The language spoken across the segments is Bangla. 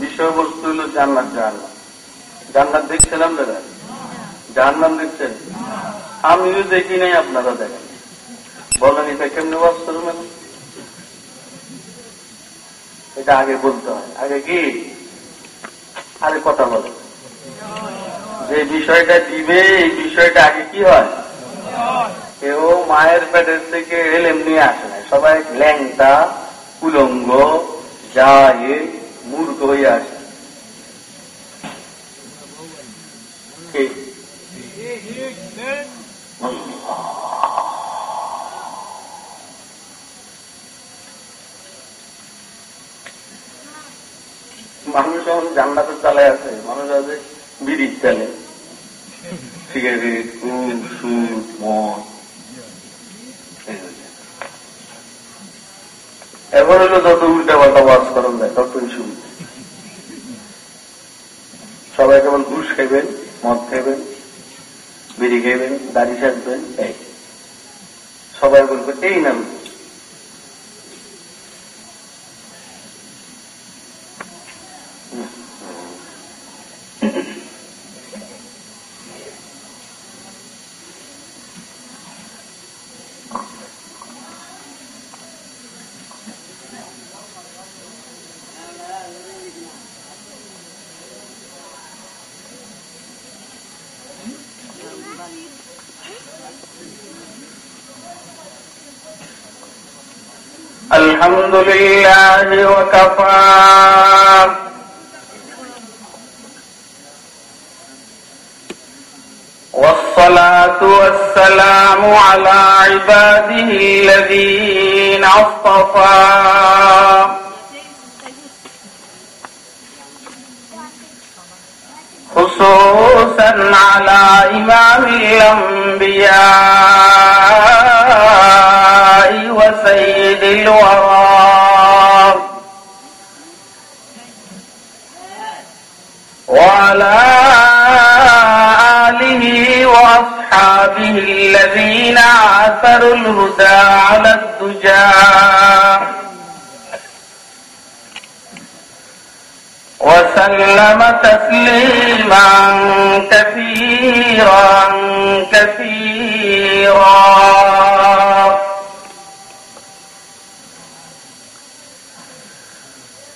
বিষয়বস্তু হলো জান্নাত, জাহান্নাম। জান্নাত দেখছেন আপনারা জাহান্নাম দেখছেন? আমিও দেখি নাই, আপনারা দেখেন। বলেন, এটা কেমনি বাস এটা আগে বলতে হয়। আগে কি? আরে কথা বলে যে বিষয়টা দিবে, এই বিষয়টা আগে কি হয়? কেউ মায়ের পেটের থেকে এলেম নিয়ে আসে না সবাই ল্যাংটা কুলঙ্গ যা এ মূর্খ হয়ে আসে। মানুষ এখন জান্নাতের চালায় আছে। মানুষ আছে বিড়ির চালে সিগারেট কুল সুদ মদ। এবার হলো যত উল্টা পাল্টা বাস করেন না ততই সুবিধা সবাই কেমন ঘুষ খেবেন মদ খাইবেন, বিড়ি খেবেন দাড়ি সাজবেন, এই। সবাই বলবে, এই নাম الحمد لله وكفى. والصلاة والسلام على عباده الذين اصطفى. خصوصا على إمام الأنبياء. وسيد الورى. وعلى آله وأصحابه الذين عثروا الهدى على الدجى. وسلم تسليما كثيرا كثيرا.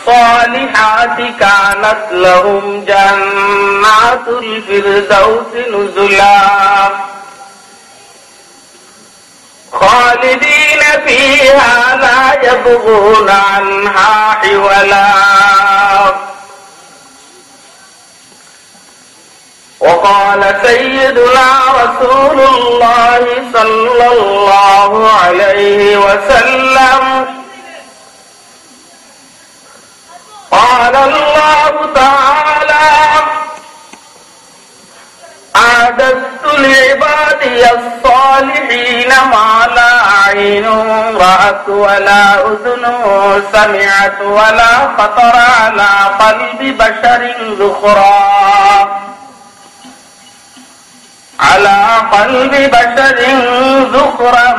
الصالحات كانت لهم جنات الفردوس نزلا. خالدين فيها لا يبغون عنها حولا. وقال سيدنا رسول الله صلى الله عليه وسلم قال الله تعالى، أعددت لعبادي الصالحين ما لا عين رأت ولا أذن سمعت ولا خطر على قلب بشر ذخرا. على قلب بشر ذخرا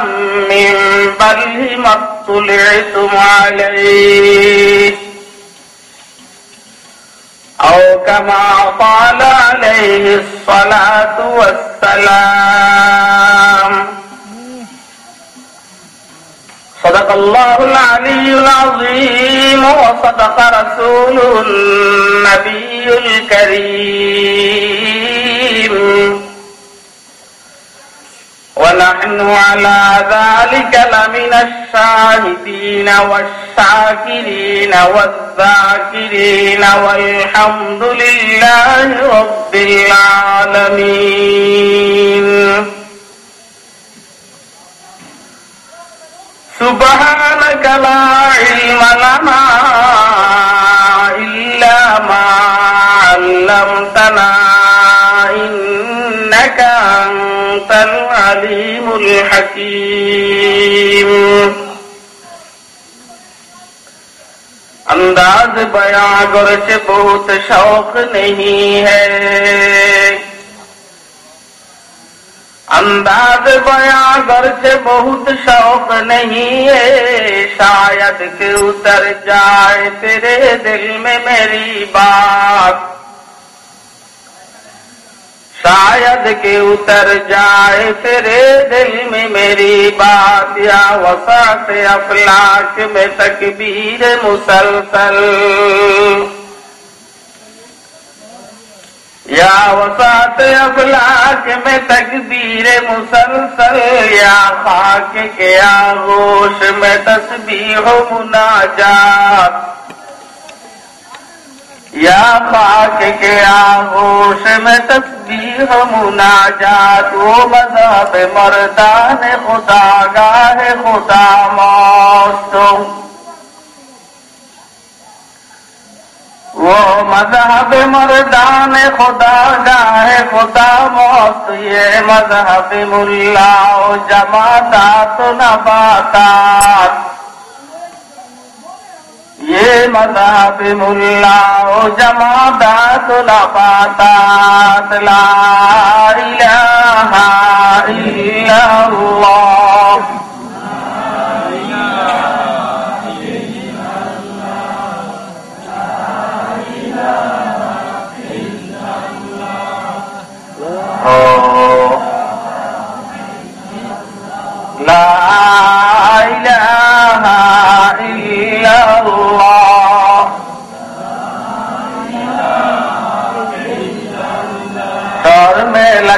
من بله ما اطلعتم عليه. أو كما قال عليه الصلاة والسلام. صدق الله العلي العظيم وصدق رسوله النبي الكريم. ونحن على ذلك لمن الشاهدين والشاكرين والذاكرين والحمد لله رب العالمين. سبحانك لا علم لنا إلا ما علمتنا إنك أنت العليم الحكيم. انداز بیاں گرچ بہت شوق نہیں ہے. انداز بیاں گرچ بہت شوق نہیں ہے. شاید کہ اتر جائے تیرے دل میں میری بات. شاید کہ اتر جائے تیرے دل میں میری بات، یا وسعت افلاق میں تکبیر مسلسل۔ یا وسعت افلاق میں تکبیر مسلسل، یا خاک کے آغوش میں تسبیح مناجات۔ یا خاک کے آغوش میں تسبیح مناجات وہ مذہب مردان خدا گاہ خدا موت وہ مذہب مردان خدا گاہ خدا موت یہ مذہب ملا جماعت نباتات۔ یہ مذہب ملا جماعت نباتات لا الہ الا اللہ۔ oh. لا إله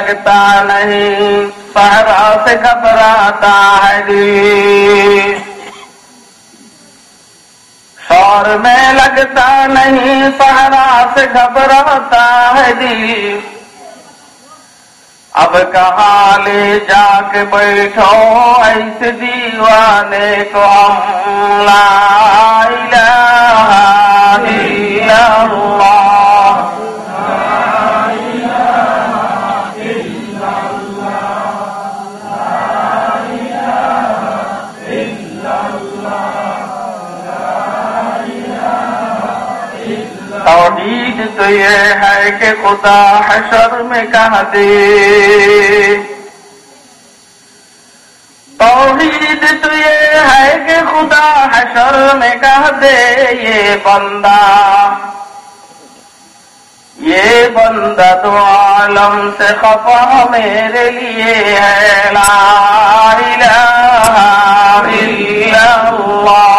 لگتا نہیں سہرا سے گھبراتا ہے دل شور میں لگتا نہیں سہرا سے گھبراتا ہے دل اب کہاں لے جا کے بیٹھو ایسے دیوانے کو ہم، لا الہ الا اللہ۔ توحید تو یہ ہے کہ خدا حشر میں کہہ دے توحید تو یہ ہے کہ خدا حشر میں کہہ دے یہ بندہ یہ بندہ تو عالم سے خفا میرے لیے ہے، لا الہ الا اللہ۔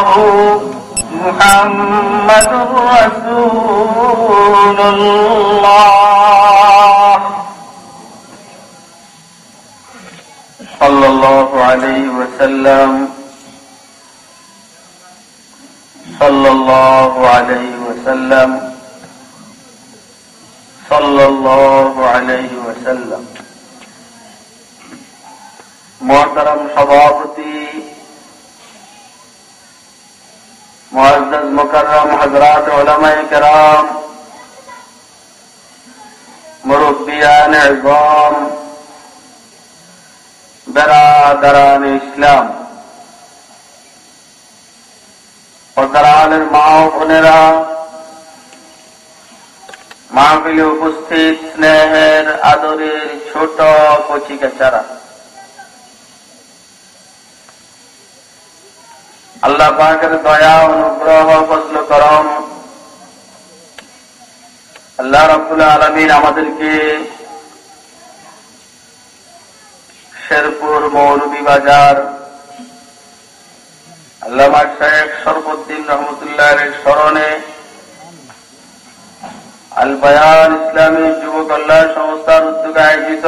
الله محمد رسول الله صلى الله عليه وسلم صلى الله عليه وسلم صلى الله عليه وسلم محترم সভাপতি معزز مکرم حضرات علماء کرام مربیان عظام বেরাদারান ইসলাম পর্দারানের মা ও বোনেরা মাহফিলে উপস্থিত স্নেহের আদরের ছোট কচিকাচারা আল্লাহ পাকের দয়া, অনুগ্রহ ফসল করম। আল্লাহ রব্বুল আলমিন আমাদেরকে শেরপুর মৌলভী বাজার, আল্লামা শেখ সরফুদ্দিন রহমতুল্লাহ স্মরণে আল বায়ান ইসলামী যুব কল্যাণ সংস্থার উদ্যোগে আয়োজিত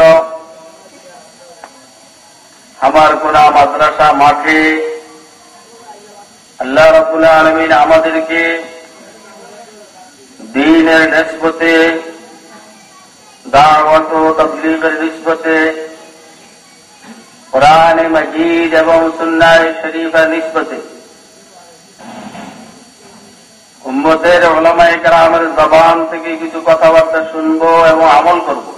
আমার কোনা মাদ্রাসা মাঠে আল্লাহ রবুল্লাহ আলমিন আমাদেরকে দিনের নিসবতে দাওয়াত ও তবলিগের নিসবতে কোরআন মজিদ এবং সুন্নায় শরীফের নিসবতে উম্মতের ওলামাই কারামের জবান থেকে কিছু কথাবার্তা শুনব এবং আমল করব।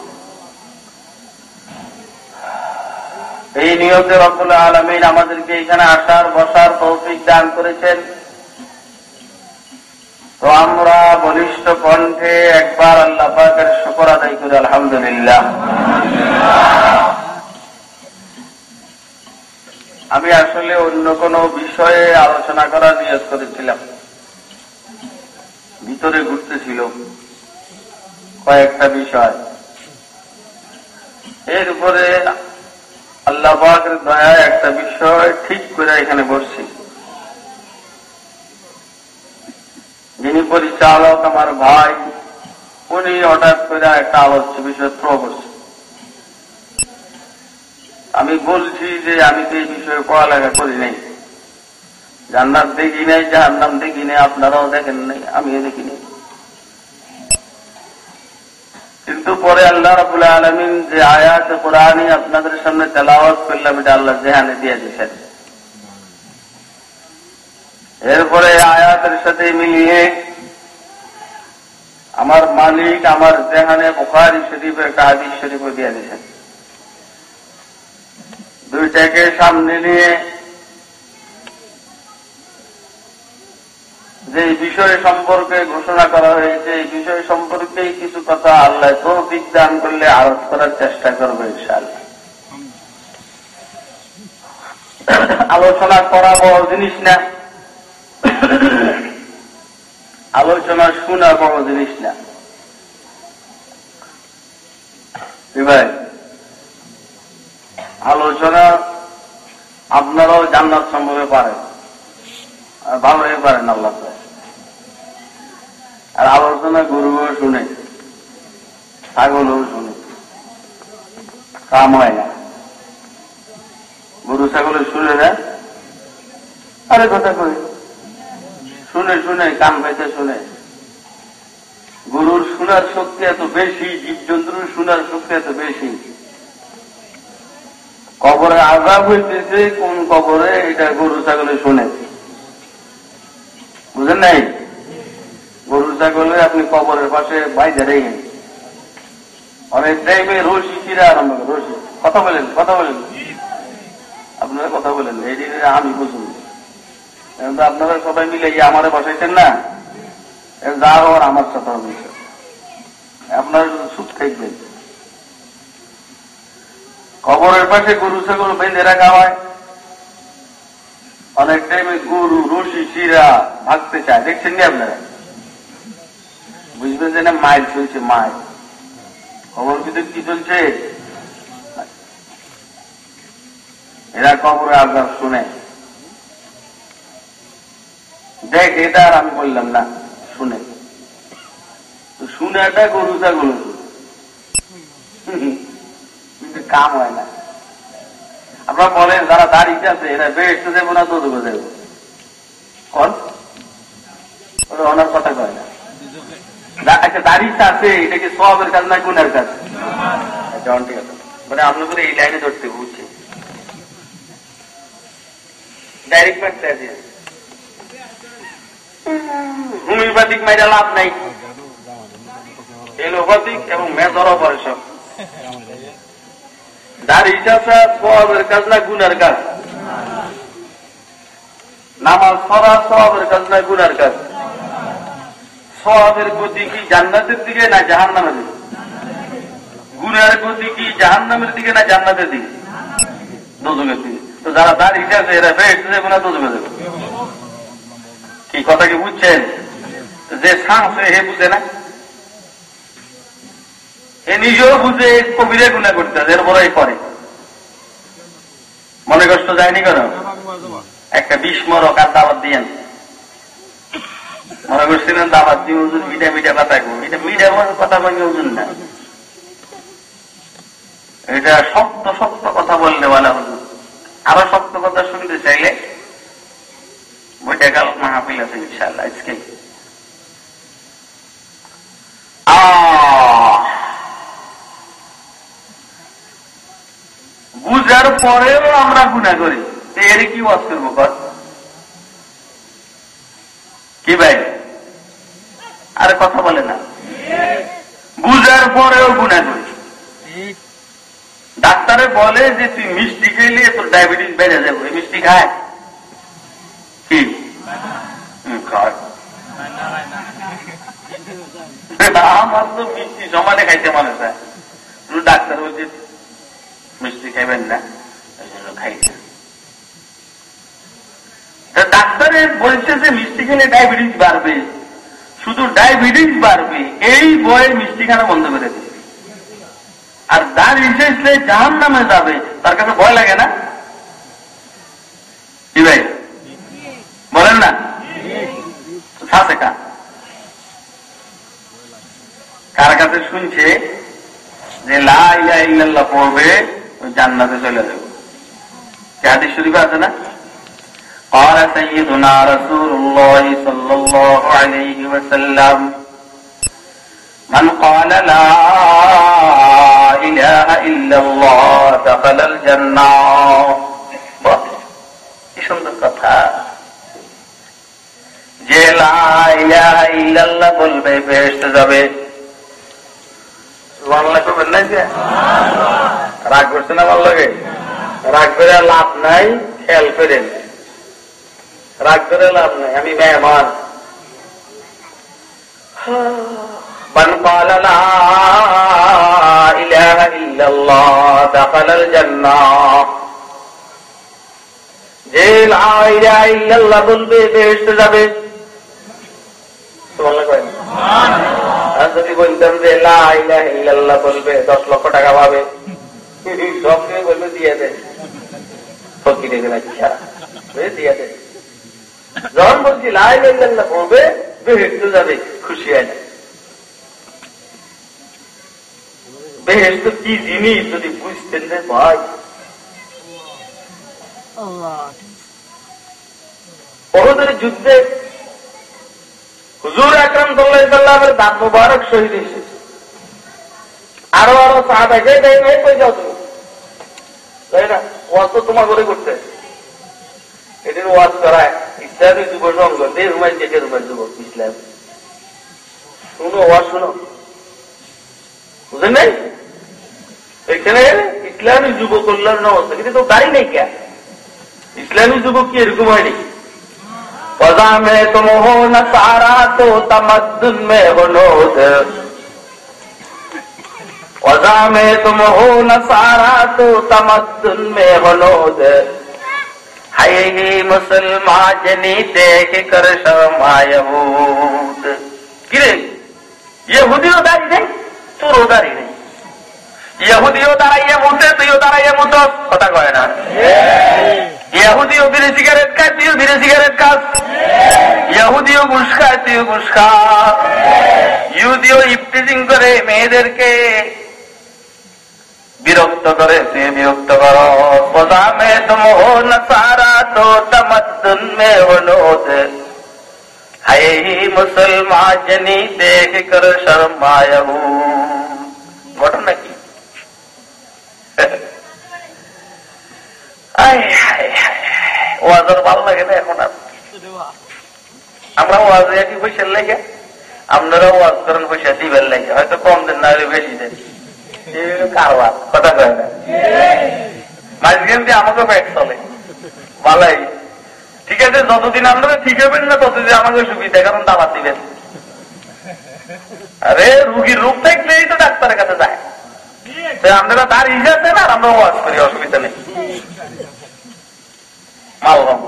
এই নিয়তে রব্বুল আলমিন আমাদেরকে এখানে আসার, বসার তৌফিক দান করেছেন। তো আমরা বলিষ্ঠ কণ্ঠে একবার আল্লাহ পাকের শুকর আদায় করি, আলহামদুলিল্লাহ। আমি আসলে অন্য কোনো বিষয়ে আলোচনা করার নিয়োগ করেছিলাম। ভিতরে ঘুরতেছিল কয়েকটা বিষয়। এর উপরে আল্লাহ দয়ায় একটা বিষয় ঠিক করে এখানে বসছি। যিনি পরিচালক আমার ভাই, উনি হঠাৎ করে একটা আলোচ্য বিষয় থ্রো করছে। আমি বলছি যে আমি তো এই বিষয়ে পড়ালেখা করি নাই। জান্নাত দেখি নাই, জাহান্নাম দেখি নাই, আপনারাও দেখেন নাই, আমিও দেখি নাই কিন্তু পরে আল্লাহ রাবুল আলমিন যে আয়াত কোরআনই আপনাদের সামনে তেলাওয়াত করলাম, এটা আল্লাহ জেহানে দিয়ে দিয়েছেন। এরপরে আয়াতের সাথে মিলিয়ে আমার মালিক আমার জেহানে বুখারি শরীফ একটা হাদিস শরীফও দিয়ে দিয়েছেন। দুইটাকে সামনে নিয়ে যে বিষয় সম্পর্কে ঘোষণা করা হয়েছে, এই বিষয় সম্পর্কেই কিছু কথা আল্লাহ তো বিজ্ঞান করলে আরোপ করার চেষ্টা করবে ইনশাল আলোচনা করা বড় জিনিস না। আলোচনা শোনা বড় জিনিস না। ভাই, আলোচনা আপনারাও জান্নাত সম্ভবে পারেন। ভালোই পারেন আল্লাহ আর আলোচনা গরুও শুনে, ছাগলও শুনে। কাম হয় না। গরু ছাগলে শুনে না? আরে কথা কই? শুনে শুনে, কান পাইতে শুনে। গরুর শোনার শক্তি এত বেশি, জীবজন্তুর শোনার শক্তি এত বেশি। কবরে আজাব হইতেছে, কোন কবরে? এটা গরু ছাগলে শুনে। বুঝেন নাই? গরু ছাগলে আপনি কবরের পাশে বাইরে রেখে অনেক টাইমে রশি চিরা আরম্ভ করে, রশি। কথা বলেন কথা বলেন। আপনারা কথা বলেন, এই দিনে আমি বুঝুন। এখন তো আপনারা সবাই মিলে গিয়ে আমারে বসাইছেন না? যা হওয়ার আমার সাথে হবে। আপনারা সুখ থাকবেন কবরের পাশে গরু ছাগল বেঁধে রাখা হয়। অনেক টাইমে গরু রশি শিরা ভাগতে চায় দেখছেন নি আপনারা বুঝবেন যে না মাইল চলছে মাইল খবর কিন্তু কি চলছে এরা কবরে আজাব শুনে দেখ এটা আর আমি বললাম না শুনে শুনে একটা গরু ছাগল কিন্তু কাম হয় না আপনারা বলেন যারা দাঁড়িয়ে আছে এরা বেসতে দেবো না তো দেবো কন ওনার কথা কয় না আচ্ছা দাঁড়িয়ে আছে এটা কি সবের কাজ না গুণের কাজ আচ্ছা ঠিক আছে মানে আপনাদের এই লাইনে ধরতে বুঝছি ডাইরেক্ট ম্যাচ মাইরা লাভ নাই এবং মেথর অপারেশন চাষা সবের কাজ না গুণের কাজ নামাজ পড়া সবের কাজ না গুণের কাজ সবের গতি কি জান্নাতের দিকে না জাহান নামের দিকে গুণের গতি কি জাহান নামের দিকে না জান্নাতের দিকে দিকে তো যারা এরা বেশ দেবো না কি কথা কি বুঝছেন যে সাংসে হে বুঝে না এ নিজেও বুঝে কবিরে গুণা করতে এর বড়ই করে মনে কষ্ট যায়নি কেন? একটা বিস্মরক আর দাবাত দিয়েন। মনে করছিলেন দাবাত দিয়ে ওজন মিডিয়া মিডিয়া কথা এটা মিডিয়া কথা বললে ওজন না। এটা শক্ত শক্ত কথা বললে বলা হুজুর। আরও শক্ত কথা শুনতে চাইলে বইটা কাল মাহফিল আছে ইনশাল্লাহ আজকে বুঝার পরেও আমরা গুণা করি। এর কি ওয়াজ করব কর? কি ভাই? আর কথা বলে না। বুঝার পরেও গুণা করি ডাক্তারে বলে যে তুই মিষ্টি খেলে তোর ডায়াবেটিস বেড়ে যাবে। মিষ্টি খায় কি? আমার তো মিষ্টি সমানে খাইতে মনে হয় ডাক্তার বলছে, মিষ্টি খাইবেন না। ওই জন্য খাইছে ডাক্তারে বলছে যে মিষ্টি খেলে ডায়াবেটিস বাড়বে। শুধু ডায়াবেটিস বাড়বে, এই বয়ে মিষ্টি খানা বন্ধ করে আর জাহান নামে যাবে, তার কাছে ভয় লাগে না? ভাই? বলেন না? কার কাছে শুনছে যে লাইল্লাহ পড়বে জান্নাতে চলে যাবে। হাদিস শরীফ আছে না قال سيدنا رسول الله صلى الله عليه وسلم من قال لا إله إلا الله دخل الجنة কি সুন্দর কথা যে ইল্লাল্লাহ বলবে বেহেস্ত যাবে বাংলা করবেন না যে রাগ করছে না ভালো লাগে রাগ করে লাভ নাই খেয়াল করেন রাগ করে লাভ নাই আমি মেহমান من قال لا إله إلا الله دخل الجنة যে ইল্লাল্লাহ বলবে বেহেস্তে যাবে আর যদি বলতাম যে ইল্লাল্লাহ বলবে দশ লক্ষ টাকা পাবে সব কেউ বলবে দিয়ে দেন যখন বলছি পড়বে বেহেস্তে যাবে, খুশি না কি জিনিস যদি বুঝতেন ভাই? যুদ্ধে হুজুর আকরাম সাল্লামের দাঁত মুবারক শহীদ হয়েছে। আরও আরও সাহাবাকে দেয় নাই যাও তুমি? তাই না? ওয়াজ তো তোমার করে করতে। এটির ওয়াজ করায় ইসলামী যুব সংঘ দেড় রুমাই থেকে রুমাই যুবক ইসলাম। শুনো, ওয়াজ শুনো। বুঝলেন নাই? এখানে ইসলামী যুব কল্যাণ অবস্থা কিন্তু তো গাড়ি নেই কে ইসলামী যুবক কি এরকম হয়নি পদা মে তুম হো না সারা তো তমদ্দুন মে হলোদ পদা মে তুম হো না সারা তো তমদ্দুন মে হলোদ হায় হে মুসলমান জনি দেখ কর কিরে ইহুদিও দাঁড়িয়ে নেই তোরও দাঁড়িয়ে নেই ইহুদিও দাঁড়াইয়া তুইও দাঁড়াইয়া কথা কয় না ইহুদিও সিগারেট খায় তুইও সিগারেট খাস ইহুদিও ঘুষ খায় তুইও ঘুষ খা ইহুদিও ইফটিজিং করে মেয়েদেরকে বিরক্ত করে তুই বিরক্ত কর পদা মে তুম হো সারা তো তমদ্দুন মে হলো হায় মুসলমান জনি দেখ কর শর্মায়হু ঘটনা কি ওয়াজের ভালো লাগে না এখন আর আমরা ওয়াজে একই পয়সার লেগে আপনারা ওয়াজ করেন পয়সা দিবেন লাগে হয়তো কম দেন না হলে বেশি দেন ঠিক আছে, যতদিন আপনারা ঠিক হবেন না, ততদিন আমাকে সুবিধা, কারণ দাবার দিবেন। আরে, রুগীর রূপ থাকলেই তো ডাক্তারের কাছে যায়। আপনারা তার ইজাতে না আমরা ওয়াজ করি, অসুবিধা নেই। মালরম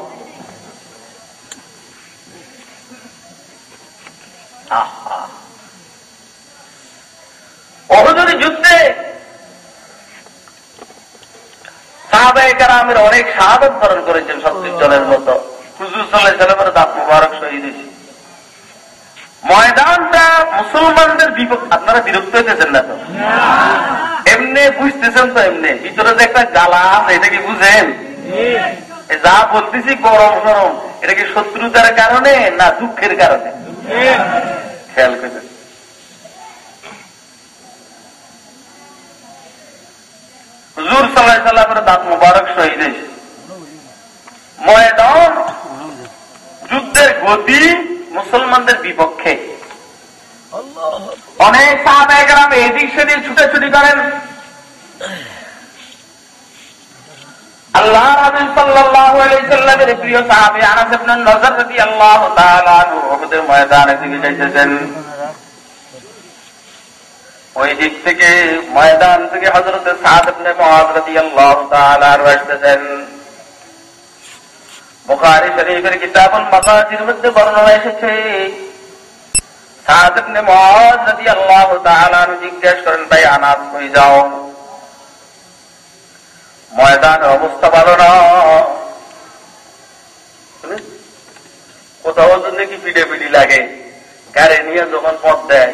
অহজনী যুদ্ধে সাহাবাই অনেক শাহাদত ধারণ করেছেন সত্তর জনের মতো। হুজুর সাল্লাহ সাল্লামের দাঁত মুবারক শহীদ ময়দানটা মুসলমানদের বিপক্ষ আপনারা বিরক্ত হইতেছেন না তো? এমনি বুঝতেছেন তো এমনি। ভিতরে যে একটা জ্বালা আছে, এটা কি বুঝেন? যা বলতেছি গরম গরম, এটা কি শত্রুতার কারণে না দুঃখের কারণে? খেয়াল করে হুজুর সাল্লাহ সাল্লামের দাঁত মুবারক শহীদ হয়েছে। ময়দান, যুদ্ধের গতি মুসলমানদের বিপক্ষে। অনেক সাহাবাহাম এদিক সেদিক ছুটাছুটি করেন। আল্লাহ আলাইহি সাল্লামের প্রিয় সাহাবী আনাস নজর আনহু উহুদের ময়দানে দিকে যাইতেছেন ওই দিক থেকে, ময়দান থেকে আসতেছেন। বুখারী শরীফের কিতাবুল মাগাজির মধ্যে বর্ণনা এসেছে জিজ্ঞেস করেন আনাস কই যাও? ময়দানের অবস্থা ভালো না। কোথাও জন্য কি পিঠে পিঠি লাগে, গাড়ি নিয়ে যখন পথ দেয়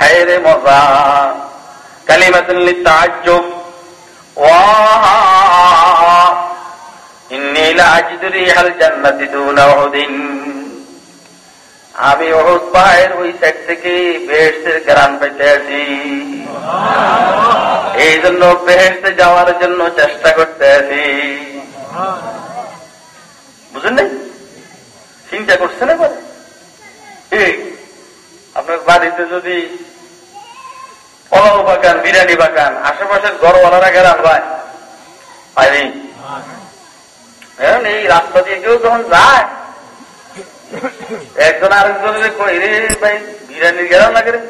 হায়রে মজা কালিমাতুন লিতাজ্জুব ওয়াহা ইন্নী লাজিদ রিহাল জান্নাতি দুনা উহুদিন আমি ওহুদ পাহাড়ের ওই সাইড থেকে বেহেস্টের গ্রাম পেতে আছি এই জন্য বেহেস্টে যাওয়ার জন্য চেষ্টা করতে আছি বুঝলেন নাই চিন্তা করছে না আপনার বাড়িতে যদি পলাও বাগান, বিরিয়ানি বাগান, আশেপাশের ঘরওয়ালারা গেলাম ভাই। পাইনি? এই রাস্তা দিয়ে কেউ যখন যায়, একজন আরেকজনের কই রে ভাই বিরিয়ানি গেলাম লাগে রে।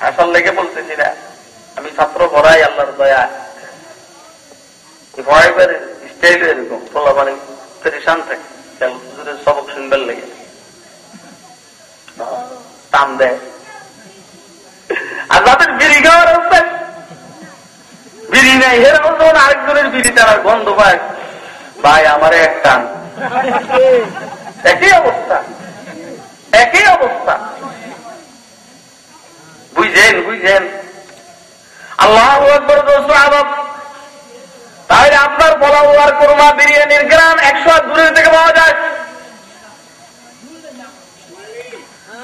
হাসার লেগে বলতেছি না। আমি ছাত্র পড়াই আল্লাহর দয়া। ভয় করে স্টাইল এরকম ফলা মানে পরিশান থাকে। সবক শুনবার লেগে। আর বিড়ি খাওয়ার বিড়ি নেই এরকম যখন আরেকজনের বিড়ি গন্ধ পায়। ভাই, আমার এক টান। একই অবস্থা। একই অবস্থা। বুঝছেন বুঝছেন আল্লাহ একবার দোস্ত আদব তাহলে আপনার পোলাও আর কোরমা বিরিয়ানির গ্রাম একশো দূরের থেকে পাওয়া যায়।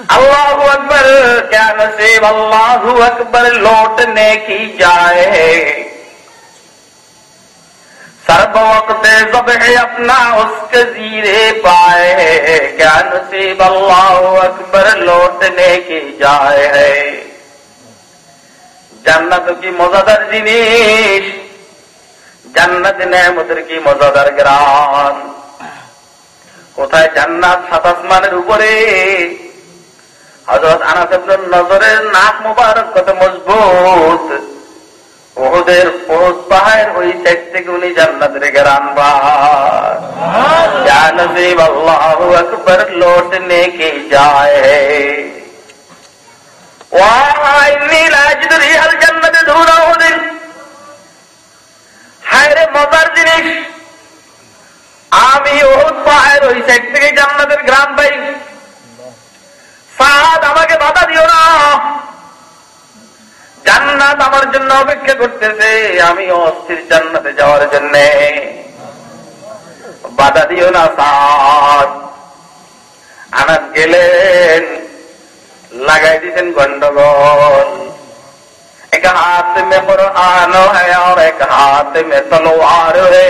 اللہ اکبر، کیا نصیب اللہ اکبر لوٹنے کی جائے۔ سرب وقت ذبح اپنا اس کے زیرے پائے کیا نصیب اللہ اکبر لوٹنے کی جائے ہے۔ جنت کی مزدر جنیش، جنت نے مدر کی مزدر گران۔ কোথায় جنت সাতাশ মানের উপরে হজরত আনাস নজরের নাক মুবারক কত মজবুত। ওদের পোষ পাহাড় ওই সাইড থেকে উনি জান্নাতের গ্রাম জানসিব আল্লাহ আকবর লৌটনে কে যায় মজার জিনিস। আমি ওহুদ পাহাড় ওই সাইড থেকে জান্নাতের গ্রাম পাই সাদ আমাকে বাধা দিও না। জান্নাত আমার জন্য অপেক্ষা করতেছে আমি অস্থির জান্নাতে যাওয়ার জন্য। বাধা দিও না সাদ আনাদ গেলেন, লাগাই দিতেন গন্ডগোল। এক হাত মে কোরআন হ্যাঁ এক হাত মে তলো আর হয়ে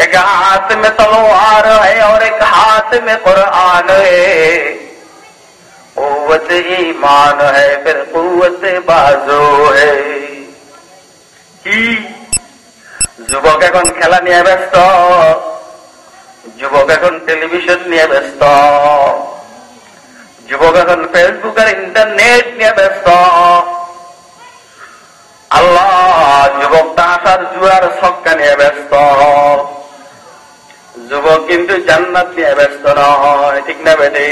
एक हाथ में तलवार है और एक हाथ में कुरान है कुत ईमान है फिर कुत बाजो है কি যুবক এখন খেলা নিয়ে ব্যস্ত যুবক এখন টেলিভিশন নিয়ে ব্যস্ত যুবক এখন ফেসবুক আর ইন্টারনেট নিয়ে ব্যস্ত আল্লাহ যুবক তাহার জুয়ার ছক্কা নিয়ে ব্যস্ত যুবক কিন্তু জান্নাত নিয়ে ব্যস্ত নয় ঠিক না বেদে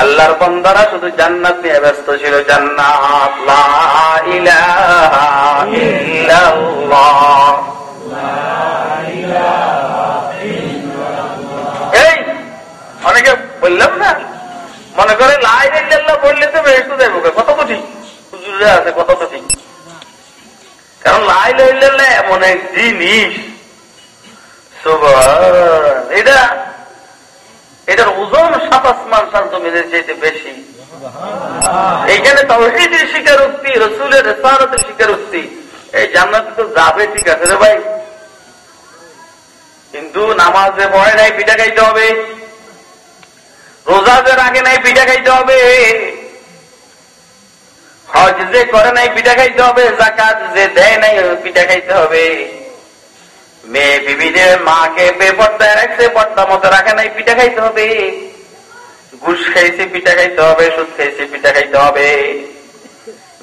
আল্লাহর বন্দারা শুধু জান্নাত নিয়ে ব্যস্ত ছিল জান্নাত। এই অনেকে বললাম না মনে করে লাই ইল্লাল্লাহ বললে তো বেশ দেবো কত কঠিন আছে কত কঠিন কারণ লাই লইল্লাহ এমন এক জিনিস। এটা এটার ওজন সাত আসমান সাত জমিনের চাইতে বেশি। এইখানে তহিদের স্বীকারোক্তি রসুলের স্বীকারোক্তি। এই জান্নাতে তো যাবে ঠিক আছে রে ভাই। কিন্তু নামাজে ভয় নাই পিঠা খাইতে হবে। রোজাদের আগে নাই পিঠা খাইতে হবে। হজ যে করে নাই পিঠা খাইতে হবে। জাকাত যে দেয় নাই পিঠা খাইতে হবে। মেয়ে বিবিদের মাকে বেপর্দায় রাখছে পর্দা মতো রাখে নাই পিঠা খাইতে হবে। ঘুষ খাইছে পিঠা খাইতে হবে সুদ খাইছে পিঠা খাইতে হবে।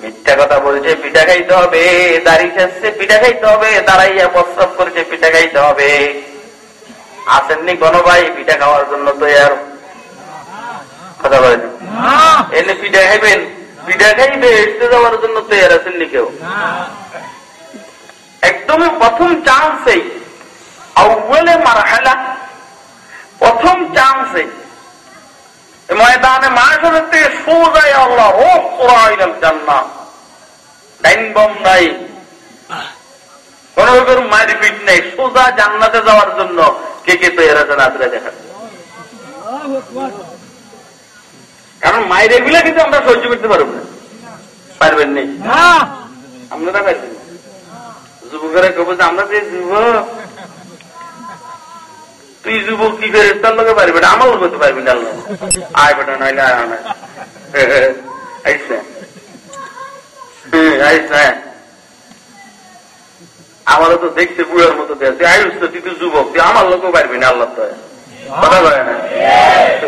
মিথ্যা কথা বলছে পিঠা খাইতে হবে। দাড়ি খাচ্ছে পিঠা খাইতে হবে। দাঁড়াইয়া প্রস্রাব করছে পিঠা খাইতে হবে। আসেননি কোনো ভাই পিঠা খাওয়ার জন্য তো আর কথা বলেন। এনে পিঠা খাইবেন? পিঠা খাইবে এসতে যাওয়ার জন্য তৈরি আছেননি কেউ? একদম প্রথম চান্সেই আউ্বলে মারহালা প্রথম চান্সে ময়দানে মাসের থেকে সোজাই আল্লাহ ও কোরআন জান্না ডাইন বম নাই। কোন রকম মায়ের পিঠ নেই। সোজা জান্নাতে যাওয়ার জন্য কে কে তৈরি আছেন আজরে দেখা কারণ মায়ের এগুলা কিন্তু আমরা সহ্য করতে পারব না। পারবেন নেই। আপনারা পারবেন না। যুবকেরা কব যে আমরা যে যুবক তুই যুবক কি করে তার লোকে পারবি না আমার করতে পারবি না। আয় বেটা নইলে আয় না আইসা। আইসা আমারও তো দেখতে বুড়ার মতো দেখছে আয়ুষ তো তুই যুবক তুই আমার লোকও পারবি না আল্লাহ তো। কথা বলে না?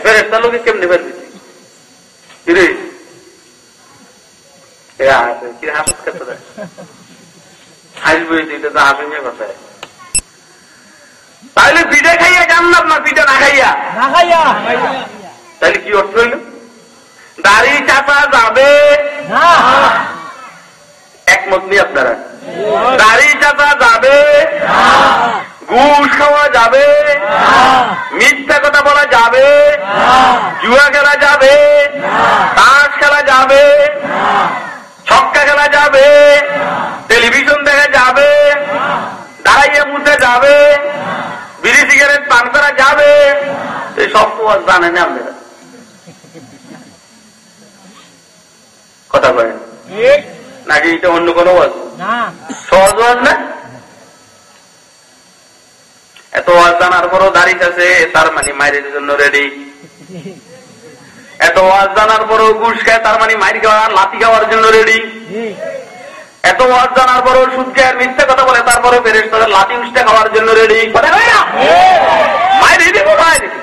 ফেরেস্তার লোকে কেমনি পারবি তুই? রে? হাসে, কি হাসবে দিতে তো হাসি নিয়ে কথা তাহলে পিঠে খাইয়া জান্নাত না পিঠে না খাইয়া? তাহলে কি অর্থ হইল? দাড়ি চাপা যাবে। একমত নেই আপনারা। দাড়ি চাপা যাবে। ঘুষ খাওয়া যাবে। মিথ্যা কথা বলা যাবে। জুয়া খেলা যাবে। তাস খেলা যাবে। ছক্কা খেলা যাবে। টেলিভিশন দেখা যাবে দাঁড়াইয়ে মুছে যাবে বিড়ি সিগারেট পান করা যাবে এই সব আর জানেন না আপনারা কথা বলেন নাকি এটা অন্য কোনো ওয়াজ? সহজ ওয়াজ না? এত ওয়াজ জানার পরও দাঁড়িয়ে আছে তার মানে মায়ের জন্য রেডি এত ওয়াজ জানার পরও ঘুষ খায় তার মানে মাইর খাওয়া লাতি খাওয়ার জন্য রেডি এত ওয়াজ জানার পরও খায় মিথ্যা কথা বলে তারপরে ফেরেস্তারা লাতি উষ্টা খাওয়ার জন্য রেডি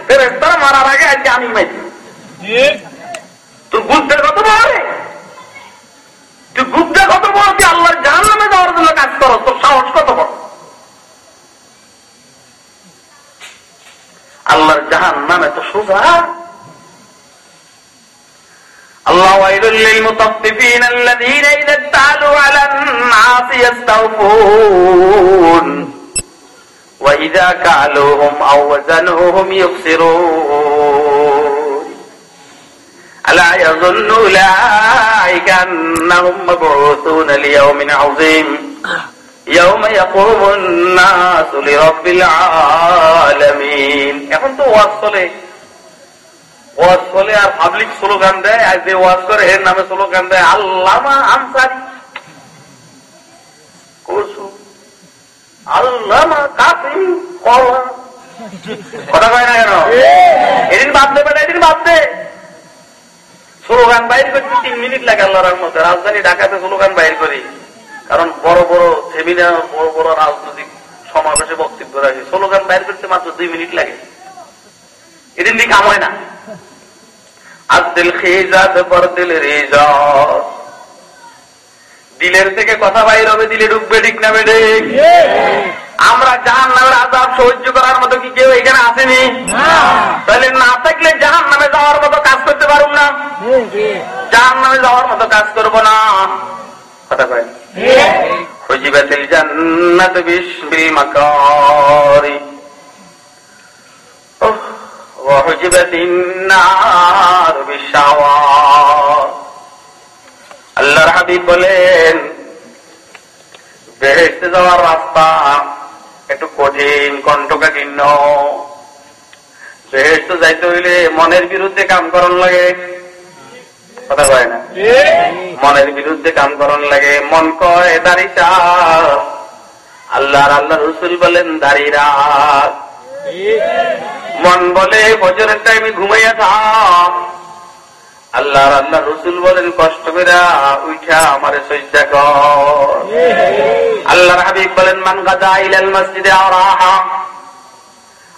ফেরেস্তারা মারার আগে আজকে আমি কত বড় তুই কত বড়? তুই আল্লাহর জাহান যাওয়ার জন্য কাজ করো, তোর সাহস কত বড়? আল্লাহর জাহান নামে তো সোজা। الله ويل للمطففين الذين إذا اتعلوا على الناس يستوفون وإذا كالوهم أو وزنوهم يخسرون ألا يظن أولئك أنهم مبعوثون ليوم عظيم يوم يقوم الناس لرب العالمين এখন তো ওয়াজ চলে ওয়াজ চলে আর পাবলিক স্লোগান দেয় আর যে ওয়াজ করে এর নামে স্লোগান দেয় আল্লামা আনসারি। কসু। আল্লামা কলা। কথা কয় না কেন? এদিন বেটা এদিন স্লোগান বাইর করতে তিন মিনিট লাগে আল্লাহর মধ্যে রাজধানী ঢাকাতে স্লোগান বাইর করি। কারণ বড় বড় সেমিনার বড় বড় রাজনৈতিক সমাবেশে বক্তব্য রাখে। স্লোগান বাইর করতে মাত্র দুই মিনিট লাগে। এদিন দিকে কাম হয় না। আর দিল খেয়ে যাতে পর দিল দিলের থেকে কথা বাইর হবে, দিলে ঢুকবে ঠিক না বেডে। আমরা জাহান নামের আজাব সহ্য করার মতো কি কেউ এখানে আসেনি? তাহলে না থাকলে জাহান নামে যাওয়ার মতো কাজ করতে পারুন না। জাহান নামে যাওয়ার মতো কাজ করব না। কথা কয় খুঁজিবাতিল জান্নাত বিশবিল মাকারি। وحجبت النار بالشهوات আল্লাহর হাবিব বলেন বেহেস্তে যাওয়ার রাস্তা একটু কঠিন কণ্ঠকাকীর্ণ বেহেস্তে যাইতে হইলে মনের বিরুদ্ধে কাম করন লাগে কথা কয় না মনের বিরুদ্ধে কাম করন লাগে মন কয় দাড়ি আল্লাহর আল্লাহ রসুল বলেন দাড়ি রাখ মন বলে বজরের টাইমে ঘুমাইয়া থাক আল্লাহর আল্লাহ রসুল বলেন কষ্ট করে উঠা আমারে সজ্জা কর আল্লাহর হাবিব বলেন মান গাজা ইলাল মসজিদে আরাহা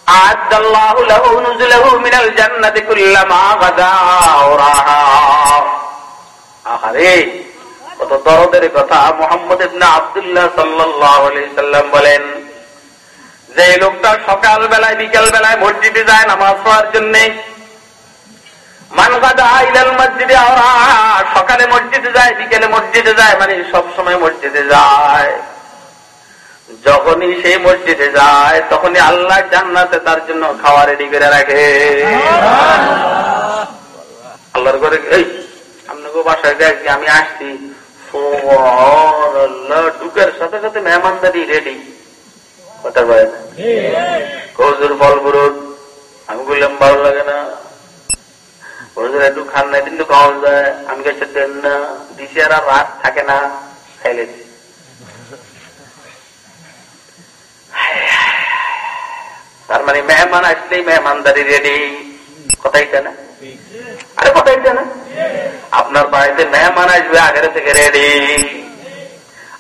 أعد الله له نزله من الجنة كلما غدا أوراها আহারে কত দরদের কথা মোহাম্মদ ইবনে আব্দুল্লাহ সাল্লাল্লাহু আলাইহি সাল্লাম বলেন যে লোকটা সকাল বেলায় বিকেল বেলায় মসজিদে যায় নামাজ পড়ার জন্য। মসজিদে সকালে মসজিদে যায় বিকেলে মসজিদে যায় মানে সব সময় মসজিদে যায়। যখনই সেই মসজিদে যায় তখনই আল্লাহ জান্নাতে তার জন্য খাওয়া রেডি করে রাখে। আল্লাহর করে এই আপনাকে বাসায় দেখি আমি আসছি। ঢুকের সাথে সাথে মেহমানদারি রেডি কথা বলে না? কজুর আমি বললাম ভালো লাগে না। একটু খান কিন্তু যায়। আমি কাছে দেন না আর রাত থাকে না তার মানে মেহমান আসলেই মেহমানদারি রেডি কথাই না? আরে কথাই না? আপনার বাড়িতে মেহমান আসবে আগের থেকে রেডি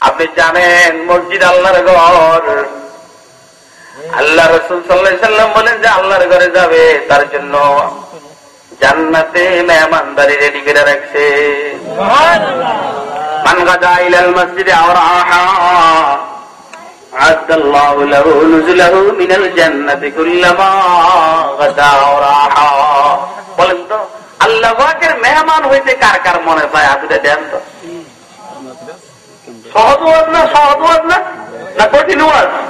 আপনি জানেন, মসজিদ আল্লাহর ঘর। আল্লাহ রসুল সাল্লাম বলেন যে আল্লাহর ঘরে যাবে তার জন্য জান্নাতে মেহমানদারি রেডি করে রাখছে। মেহমান হইতে কার কার মনে পায়? আপনি দেন তো। সহজ ওয়াজ না সহজ ওয়াজ না? না কঠিন ওয়াজ?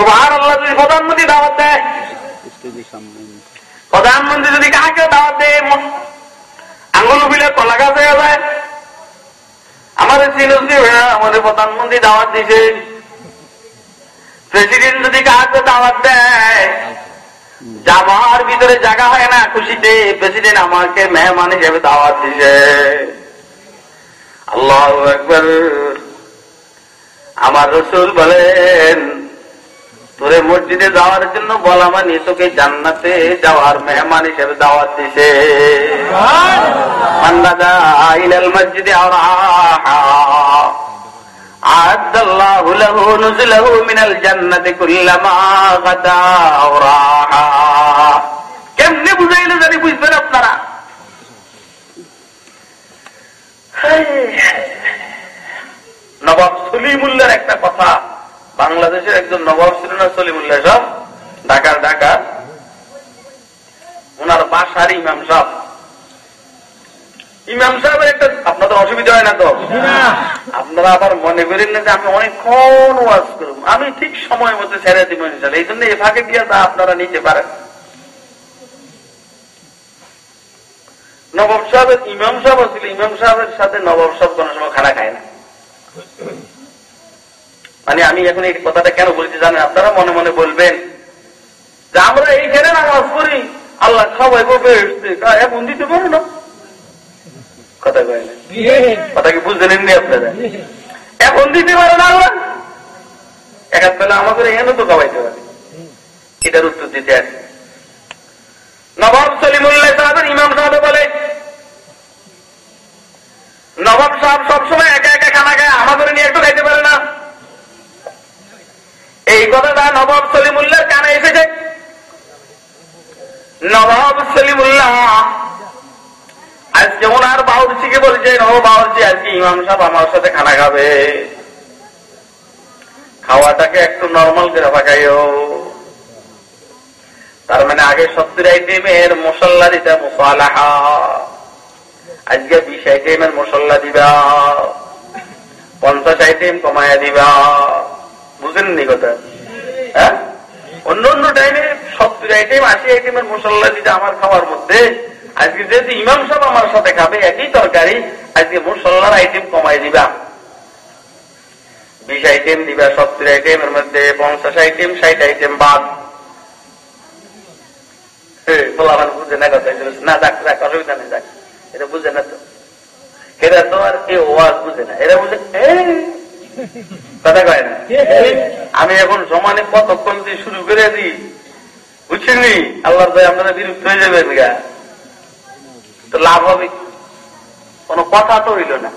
সুবহান আল্লাহ যদি প্রধানমন্ত্রী দাওয়াত দেয়। প্রধানমন্ত্রী যদি কাকে দাওয়াত দেয় আঙ্গুল ফিলে কলা গাছ হয়ে যায়। আমাদের সিনুসি আমাদের প্রধানমন্ত্রী দাওয়াত দিছে। প্রেসিডেন্ট যদি কাকে দাওয়াত দেয়, যাবার ভিতরে জায়গা হয় না খুশিতে, প্রেসিডেন্ট আমাকে মেহমান হিসেবে দাওয়াত দিছে। আল্লাহ একবার আমার রসুল বলেন তোরে মসজিদে যাওয়ার জন্য বলা মানে তোকে জান্নাতে যাওয়ার মেহমান হিসেবে দাওয়াত দিছে মসজিদে أعد الله له نزله من الجنة كلما غدا أو راحا কেমনে বুঝাইলে জানি বুঝবেন আপনারা নবাব সলিমুল্লার একটা কথা বাংলাদেশের একজন নবাব ছিল না সলিমুল্লাহ সব ঢাকার ঢাকা। ওনার বাসার ইমাম সাহ ইমাম সাহেবের একটা আপনাদের অসুবিধা হয় না তো? আপনারা আবার মনে করেন না যে আমি অনেকক্ষণ ওয়াজ করব। আমি ঠিক সময় মতো ছেড়ে দিব ইনশাল এই জন্য এ ফাঁকে গিয়ে তা আপনারা নিতে পারেন। নবাব সাহেবের ইমাম সাহেব ছিল ইমাম সাহেবের সাথে নবাব সাহেব কোনো সময় খানা খায় না। মানে আমি এখন এই কথাটা কেন বলছি জানেন? আপনারা মনে মনে বলবেন যে আমরা এইখানে নামাজ পড়ি, আল্লাহ খাওয়াই বলবে এখন দিতে পারো না। কথা কয় কথা কি বুঝতে নেননি আপনারা? এখন দিতে পারে না আল্লাহ। একাত পেলে আমাদের এখানে তো খাওয়াইতে পারে এটার উত্তর দিতে আছে নবাব সলিমুল্লাহ সাহেবের ইমাম সাহেব বলে, নবাব সাহেব সবসময় একা একা খানা খায় এই কথাটা নবাব সলিমুল্লাহর কানে এসেছে। নবাব সলিমুল্লাহ আজকে ওনার বাউরচিকে বলছে নব বাউরচি আজকে ইমাম সাহেব আমার সাথে খানা খাবে। খাওয়াটাকে একটু নর্মাল করে পাকাইও। তার মানে আগে সত্তর আইটেমের মশল্লা দিতে মশালা আজকে বিশ আইটেমের মশল্লা দিবা, পঞ্চাশ আইটেম কমায়া দিবা। বুঝেননি কথা। হ্যাঁ? অন্য অন্য টাইমে সত্তর আইটেম আশি আইটেমের মশলা দিতে আমার খাওয়ার মধ্যে, আজকে যেহেতু ইমাম সাহেব আমার সাথে খাবে, একই তরকারি, আজকে মশলার আইটেম কমাই দিবা। বিশ আইটেম দিবা, সত্তর আইটেমের মধ্যে পঞ্চাশ আইটেম ষাট আইটেম বাদ। বুঝে না কথা না, যাক যাক, অসুবিধা নেই, যাক। এটা বুঝে না তো। এরা তো আর কেউ বুঝে না। এরা বুঝে কথা কয় না? আমি এখন সমানে কতক্ষণ দিয়ে শুরু করে দিই। বুঝছেন নি? আল্লাহর দয় আপনারা বিরক্ত হয়ে যাবেন গা। তো লাভ হবে কোন কথা তো হইল না।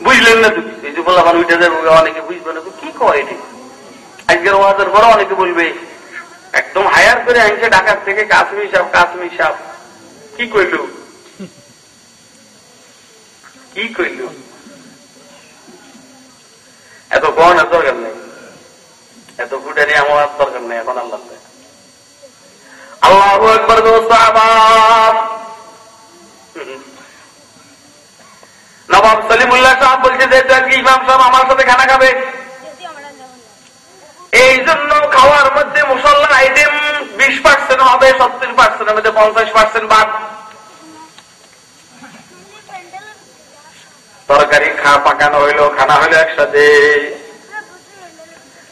বুঝলেন না তুমি এই যে বললাম উঠে যাবে অনেকে বুঝবে না। কি কয় এটি? আজকের ওয়াজের পরে অনেকে বলবে একদম হায়ার করে আনছে ঢাকার থেকে কাশ্মীর সাপ কাশ্মীর সাপ কি কইল? কি কইল? এত গহনের দরকার নেই। এত ফুটারি আমার দরকার নেই, এখন আল্লাহ আল্লাহ একবার নবাব সলিমুল্লাহ সাহেব বলছে, যে ইমাম সাহেব আমার সাথে খানা খাবে? এই জন্য খাওয়ার মধ্যে মুসল্লার আইটেম বিশ পার্সেন্ট হবে, সত্তর পার্সেন্টের মধ্যে পঞ্চাশ পার্সেন্ট বাদ। তরকারি খা, পাকানো হইল, খানা হইল একসাথে।